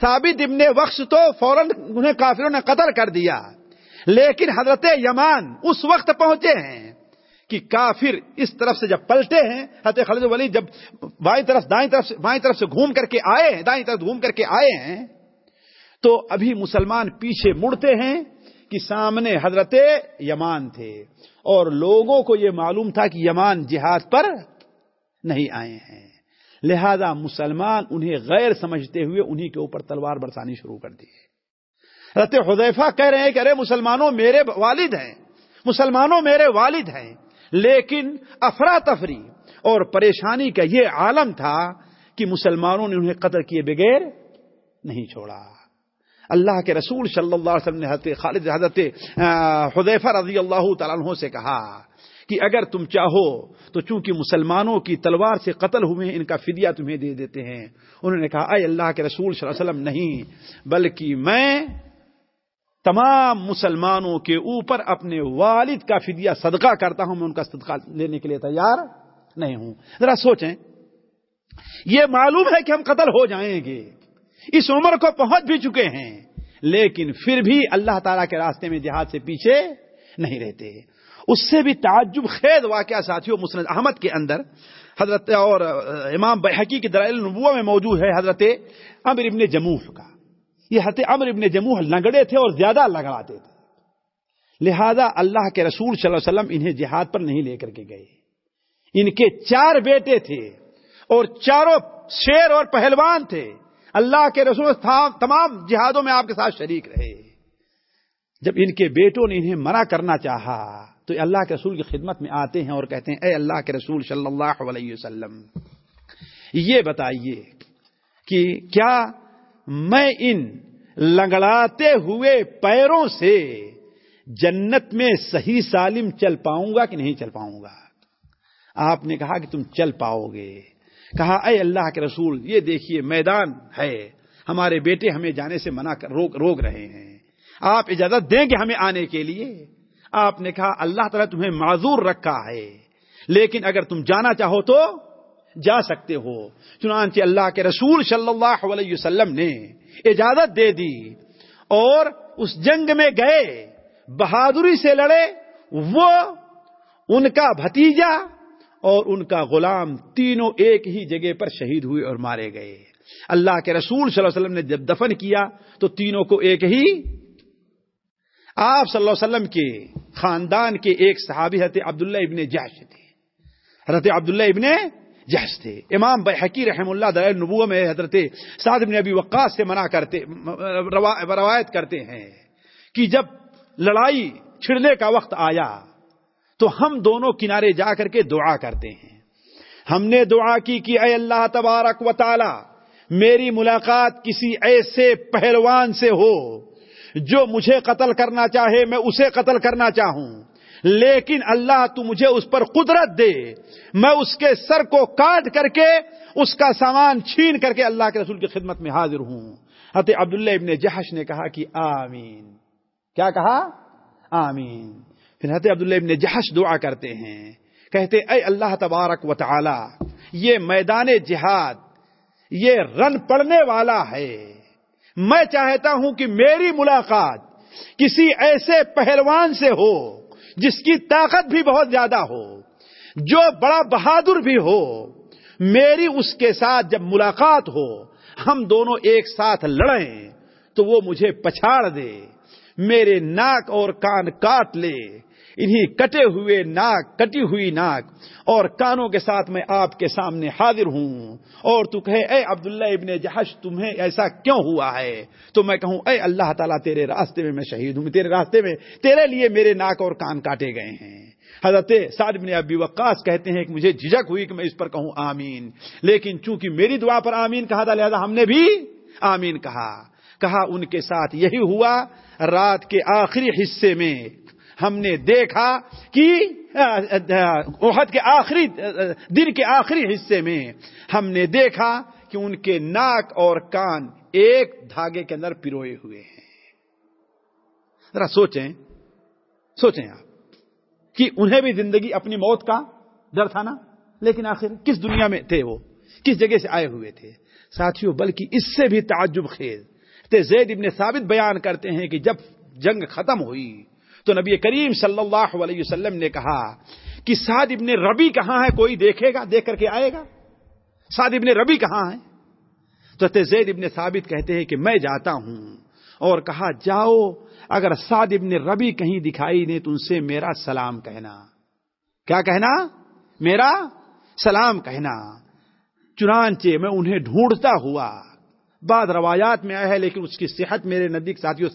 ثابت ابن وقت تو فوراً انہیں کافروں نے قتل کر دیا۔ لیکن حضرت یمان اس وقت پہنچے ہیں کہ کافر اس طرف سے جب پلٹے ہیں، حضرت خالد ولی جب بائیں طرف، دائیں طرف سے، بائیں طرف سے گھوم کر کے آئے ہیں، دائیں طرف گھوم کر کے آئے ہیں تو ابھی مسلمان پیچھے مڑتے ہیں کہ سامنے حضرت یمان تھے اور لوگوں کو یہ معلوم تھا کہ یمان جہاد پر نہیں آئے ہیں۔ لہذا مسلمان انہیں غیر سمجھتے ہوئے انہی کے اوپر تلوار برسانی شروع کر دی۔ حضرت حذیفہ کہہ رہے ہیں کہ ارے مسلمانوں میرے والد ہیں، مسلمانوں میرے والد ہیں، لیکن افراتفری اور پریشانی کا یہ عالم تھا کہ مسلمانوں نے انہیں قتل کیے بغیر نہیں چھوڑا۔ اللہ کے رسول صلی اللہ علیہ وسلم نے حضرت خالد، حضرت حذیفہ رضی اللہ تعالیٰ عنہ سے کہا کہ اگر تم چاہو تو چونکہ مسلمانوں کی تلوار سے قتل ہوئے ان کا فدیہ تمہیں دے دیتے ہیں۔ انہوں نے کہا، اے اللہ کے رسول صلی اللہ علیہ وسلم، نہیں، بلکہ میں تمام مسلمانوں کے اوپر اپنے والد کا فدیہ صدقہ کرتا ہوں، میں ان کا صدقہ لینے کے لیے تیار نہیں ہوں۔ ذرا سوچیں، یہ معلوم ہے کہ ہم قتل ہو جائیں گے۔ اس عمر کو پہنچ بھی چکے ہیں لیکن پھر بھی اللہ تعالی کے راستے میں جہاد سے پیچھے نہیں رہتے۔ اس سے بھی تعجب خید واقعہ ساتھیوں مسند احمد کے اندر۔ حضرت اور امام بحقی کے درائل نبوہ میں موجود ہے حضرت امر ابن جموح کا۔ یہ حضرت امر ابن جموح لنگڑے تھے اور زیادہ لگڑاتے تھے۔ لہذا اللہ کے رسول صلی اللہ علیہ وسلم انہیں جہاد پر نہیں لے کر کے گئے۔ ان کے چار بیٹے تھے اور چاروں شیر اور پہلوان تھے۔ اللہ کے رسول تمام جہادوں میں آپ کے ساتھ شریک رہے۔ جب ان کے بیٹوں نے انہیں منع کرنا چاہا، تو اللہ کے رسول کی خدمت میں آتے ہیں اور کہتے ہیں، اے اللہ کے رسول صلی اللہ علیہ وسلم، یہ بتائیے کہ کیا میں ان لنگڑاتے ہوئے پیروں سے جنت میں صحیح سالم چل پاؤں گا کہ نہیں چل پاؤں گا؟ آپ نے کہا کہ تم چل پاؤ گے۔ کہا، اے اللہ کے رسول، یہ دیکھیے میدان ہے۔ ہمارے بیٹے ہمیں جانے سے منع کر روک روک رہے ہیں۔ آپ اجازت دیں گے ہمیں آنے کے لیے؟ آپ نے کہا، اللہ تعالیٰ تمہیں معذور رکھا ہے۔ لیکن اگر تم جانا چاہو تو جا سکتے ہو۔ چنانچہ اللہ کے رسول صلی اللہ علیہ وسلم نے اجازت دے دی اور اس جنگ میں گئے۔ بہادری سے لڑے۔ وہ ان کا بھتیجا اور ان کا غلام تینوں ایک ہی جگہ پر شہید ہوئے اور مارے گئے۔ اللہ کے رسول صلی اللہ علیہ وسلم نے جب دفن کیا تو تینوں کو ایک ہی آپ صلی اللہ علیہ وسلم کے خاندان کے ایک صحابی حضرت عبداللہ ابن جہش تھے۔ حضرت عبداللہ ابن جہش تھے۔ امام بحقی رحم اللہ دل نبو میں حضرت سعد ابن ابی وقاص سے منع کرتے روایت کرتے ہیں کہ جب لڑائی چھڑنے کا وقت آیا تو ہم دونوں کنارے جا کر کے دعا کرتے ہیں۔ ہم نے دعا کی کہ اے اللہ تبارک و تعالی، میری ملاقات کسی ایسے پہلوان سے ہو جو مجھے قتل کرنا چاہے، میں اسے قتل کرنا چاہوں۔ لیکن اللہ تو مجھے اس پر قدرت دے، میں اس کے سر کو کاٹ کر کے اس کا سامان چھین کر کے اللہ کے رسول کی خدمت میں حاضر ہوں۔ حضرت عبداللہ ابن جہش نے کہا کہ آمین۔ کیا کہا؟ آمین۔ حضرت عبداللہ ابن جہش دعا کرتے ہیں۔ کہتے اے اللہ تبارک و تعالی، یہ میدان جہاد، یہ رن پڑنے والا ہے۔ میں چاہتا ہوں کہ میری ملاقات کسی ایسے پہلوان سے ہو جس کی طاقت بھی بہت زیادہ ہو، جو بڑا بہادر بھی ہو۔ میری اس کے ساتھ جب ملاقات ہو، ہم دونوں ایک ساتھ لڑیں، تو وہ مجھے پچھاڑ دے، میرے ناک اور کان کاٹ لے۔ انہی کٹے ہوئے ناک، کٹی ہوئی ناک، اور کانوں کے ساتھ میں آپ کے سامنے حاضر ہوں۔ اور تو کہے، اے عبداللہ ابن جہش، تمہیں ایسا کیوں ہوا ہے؟ تو میں کہوں، اے اللہ تعالیٰ، تیرے راستے میں میں شہید ہوں، تیرے راستے میں تیرے لیے میرے ناک اور کان کاٹے گئے ہیں۔ حضرت سعد بن ابی وقاص کہتے ہیں کہ مجھے جھجک ہوئی کہ میں اس پر کہوں آمین۔ لیکن چونکہ میری دعا پر آمین کہا تھا، لہذا ہم نے بھی آمین کہا۔ کہا، ان کے ساتھ یہی ہوا، رات کے آخری حصے میں ہم نے دیکھا کہ عہد کے آخری دن کے آخری حصے میں ہم نے دیکھا کہ ان کے ناک اور کان ایک دھاگے کے اندر پیروئے ہوئے ہیں۔ ذرا سوچیں سوچیں آپ کہ انہیں بھی زندگی اپنی موت کا ڈر تھا نا؟ لیکن آخر کس دنیا میں تھے وہ؟ کس جگہ سے آئے ہوئے تھے؟ ساتھیوں بلکہ اس سے بھی تعجب خیز۔ زید ابن ثابت بیان کرتے ہیں کہ جب جنگ ختم ہوئی تو نبی کریم صلی اللہ علیہ وسلم نے کہا کہ سعد ابن ربی کہاں ہے؟ کوئی دیکھے گا، دیکھ کر کے آئے گا۔ سعد ابن ربی کہاں ہے؟ تو زید ابن ثابت کہتے ہیں کہ میں جاتا ہوں اور کہا، جاؤ، اگر سعد ابن ربی کہیں دکھائی دے تو ان سے میرا سلام کہنا۔ کیا کہنا؟ میرا سلام کہنا۔ چنانچہ میں انہیں ڈھونڈتا ہوا بعد روایات میں آیا ہے، لیکن اس کی صحت میرے نزدیک ساتھیوں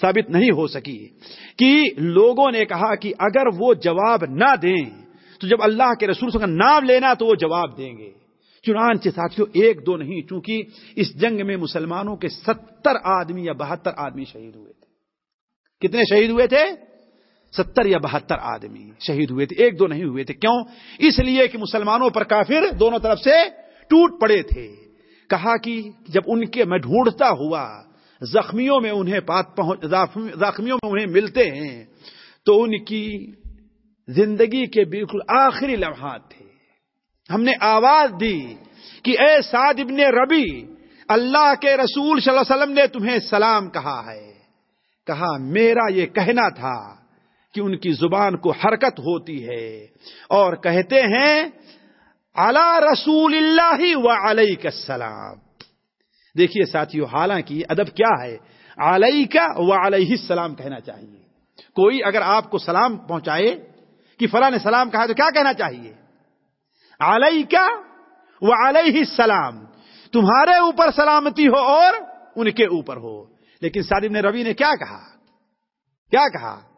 ثابت نہیں ہو سکی۔ کہ لوگوں نے کہا کہ اگر وہ جواب نہ دیں، تو جب اللہ کے رسول کا نام لینا، تو وہ جواب دیں گے۔ چنانچہ ساتھیوں ایک دو نہیں، چونکہ اس جنگ میں مسلمانوں کے ستر آدمی یا بہتر آدمی شہید ہوئے تھے۔ کتنے شہید ہوئے تھے؟ ستر یا بہتر آدمی شہید ہوئے تھے۔ ایک دو نہیں ہوئے تھے۔ کیوں؟ اس لیے کہ مسلمانوں پر کافر دونوں طرف سے ٹوٹ پڑے تھے۔ کہا کہ جب ان کے میں ڈھونڈتا ہوا زخمیوں میں انہیں پات پہنچ زخمیوں میں انہیں ملتے ہیں، تو ان کی زندگی کے بالکل آخری لمحات تھے۔ ہم نے آواز دی کہ اے سعد ابن ربی، اللہ کے رسول صلی اللہ علیہ وسلم نے تمہیں سلام کہا ہے۔ کہا، میرا یہ کہنا تھا کہ ان کی زبان کو حرکت ہوتی ہے اور کہتے ہیں الا رسول اللہ و علیہ السلام۔ دیکھیے ساتھیو، حالانکہ ادب کیا ہے؟ علیہ کا و علیہ السلام کہنا چاہیے۔ کوئی اگر آپ کو سلام پہنچائے، کہ فلاں نے سلام کہا تو کیا کہنا چاہیے؟ علیہ کا و علیہ السلام۔ تمہارے اوپر سلامتی ہو اور ان کے اوپر ہو۔ لیکن سادم نے روی نے کیا کہا؟ کیا کہا؟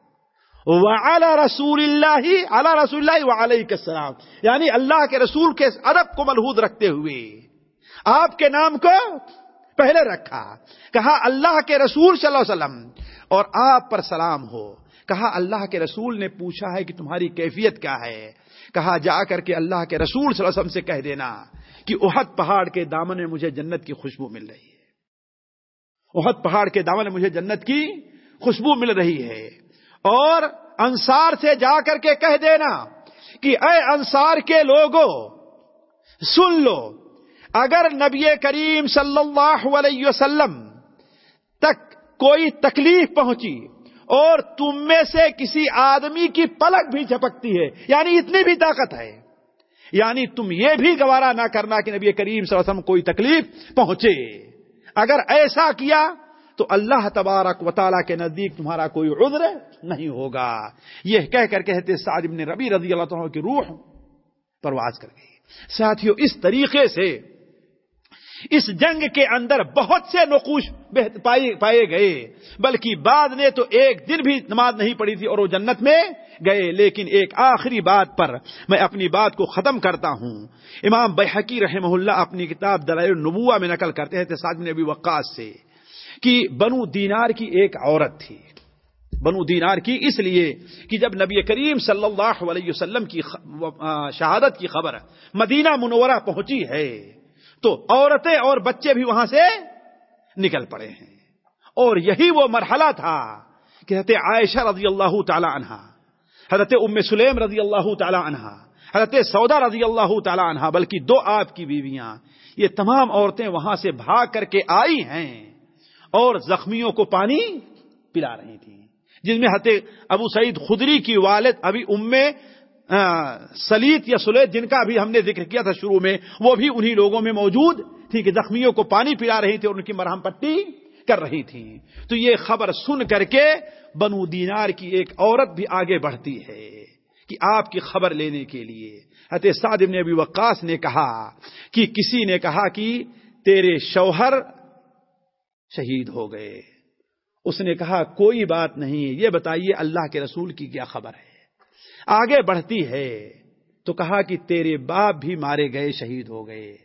وعلى رسول اللہ علی رسول اللہ وعلیہ السلام. یعنی اللہ کے رسول کے ادب کو ملحوظ رکھتے ہوئے، آپ کے نام کو پہلے رکھا، کہا اللہ کے رسول صلی اللہ علیہ وسلم، اور آپ پر سلام ہو، کہا اللہ کے رسول نے پوچھا ہے کہ تمہاری کیفیت کیا ہے، کہا جا کر کے اللہ کے رسول صلی اللہ علیہ وسلم سے کہہ دینا کہ احد پہاڑ کے دامن میں مجھے جنت کی خوشبو مل رہی ہے۔ احد پہاڑ کے دامن میں مجھے جنت کی خوشبو مل رہی ہے۔ اور انصار سے جا کر کے کہہ دینا کہ اے انصار کے لوگوں سن لو، اگر نبی کریم صلی اللہ علیہ وسلم تک کوئی تکلیف پہنچی اور تم میں سے کسی آدمی کی پلک بھی جھپکتی ہے یعنی اتنی بھی طاقت ہے یعنی تم یہ بھی گوارا نہ کرنا کہ نبی کریم صلی اللہ علیہ وسلم کوئی تکلیف پہنچے۔ اگر ایسا کیا تو اللہ تبارک و تعالیٰ کے نزدیک تمہارا کوئی عذر نہیں ہوگا۔ یہ کہہ کر کہتے سعد بن ربی رضی اللہ تعالیٰ کی روح پرواز کر گئی۔ ساتھیوں اس طریقے سے اس جنگ کے اندر بہت سے نقوش پائے گئے۔ بلکہ بعد نے تو ایک دن بھی نماز نہیں پڑی تھی اور وہ جنت میں گئے۔ لیکن ایک آخری بات پر میں اپنی بات کو ختم کرتا ہوں۔ امام بحقی رحمہ اللہ اپنی کتاب دلائل النبوہ میں نقل کرتے ہیں سعد بن ابی وقاص سے۔ کہ بنو دینار کی ایک عورت تھی۔ بنو دینار کی اس لیے کہ جب نبی کریم صلی اللہ علیہ وسلم کی شہادت کی خبر مدینہ منورہ پہنچی ہے، تو عورتیں اور بچے بھی وہاں سے نکل پڑے ہیں۔ اور یہی وہ مرحلہ تھا کہ حضرت عائشہ رضی اللہ تعالی عنہ، حضرت ام سلیم رضی اللہ تعالی عنہ، حضرت سودا رضی اللہ تعالی عنہ، بلکہ دو آپ کی بیویاں، یہ تمام عورتیں وہاں سے بھاگ کر کے آئی ہیں۔ اور زخمیوں کو پانی پلا رہی تھی۔ جس میں حت ابو سعید خدری کی والد ابھی ام سلیت یا سلیت، جن کا بھی ہم نے ذکر کیا تھا شروع میں، وہ بھی انہی لوگوں میں موجود تھی کہ زخمیوں کو پانی پلا رہی تھی اور ان کی مرہم پٹی کر رہی تھی۔ تو یہ خبر سن کر کے بنو دینار کی ایک عورت بھی آگے بڑھتی ہے کہ آپ کی خبر لینے کے لیے۔ حت سعد نے ابھی وقاص نے کہا کہ کسی نے کہا کہ تیرے شوہر شہید ہو گئے۔ اس نے کہا، کوئی بات نہیں، یہ بتائیے اللہ کے رسول کی کیا خبر ہے؟ آگے بڑھتی ہے۔ تو کہا کہ تیرے باپ بھی مارے گئے، شہید ہو گئے۔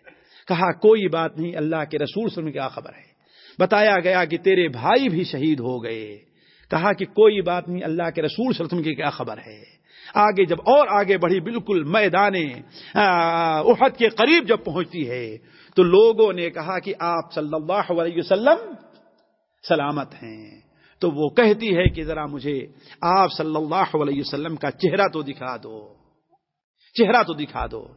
کہا، کوئی بات نہیں، اللہ کے رسول سے کیا خبر ہے؟ بتایا گیا کہ تیرے بھائی بھی شہید ہو گئے۔ کہا کہ کوئی بات نہیں، اللہ کے رسول وسلم کی کیا خبر ہے؟ آگے جب اور آگے بڑھی، بالکل میدان احد کے قریب جب پہنچتی ہے تو لوگوں نے کہا کہ آپ صلی اللہ علیہ وسلم سلامت ہیں۔ تو وہ کہتی ہے کہ ذرا مجھے آپ صلی اللہ علیہ وسلم کا چہرہ تو دکھا دو۔ چہرہ تو دکھا دو۔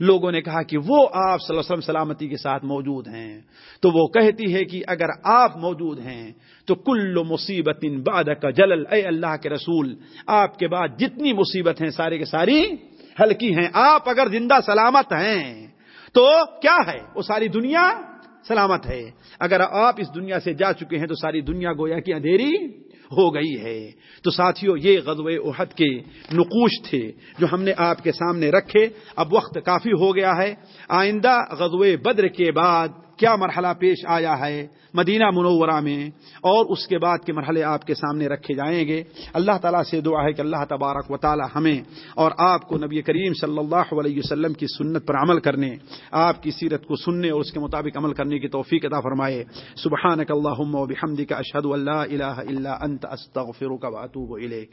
لوگوں نے کہا کہ وہ آپ صلی اللہ علیہ وسلم سلامتی کے ساتھ موجود ہیں۔ تو وہ کہتی ہے کہ اگر آپ موجود ہیں تو کل مصیبت بعد کا جلل۔ اے اللہ کے رسول، آپ کے بعد جتنی مصیبت ہیں سارے کے ساری ہلکی ہیں۔ آپ اگر زندہ سلامت ہیں تو کیا ہے؟ وہ ساری دنیا سلامت ہے۔ اگر آپ اس دنیا سے جا چکے ہیں تو ساری دنیا گویا کی اندھیری ہو گئی ہے۔ تو ساتھیوں یہ غزوہ احد کے نقوش تھے جو ہم نے آپ کے سامنے رکھے۔ اب وقت کافی ہو گیا ہے۔ آئندہ غزوہ بدر کے بعد کیا مرحلہ پیش آیا ہے مدینہ منورہ میں اور اس کے بعد کے مرحلے آپ کے سامنے رکھے جائیں گے؟ اللہ تعالیٰ سے دعا ہے کہ اللہ تبارک و تعالی ہمیں اور آپ کو نبی کریم صلی اللہ علیہ وسلم کی سنت پر عمل کرنے، آپ کی سیرت کو سننے اور اس کے مطابق عمل کرنے کی توفیق عطا فرمائے۔ سبحانک اللہم و بحمدک اشہد اللہ الہ الا انت، استغفرک و اتوب الیک۔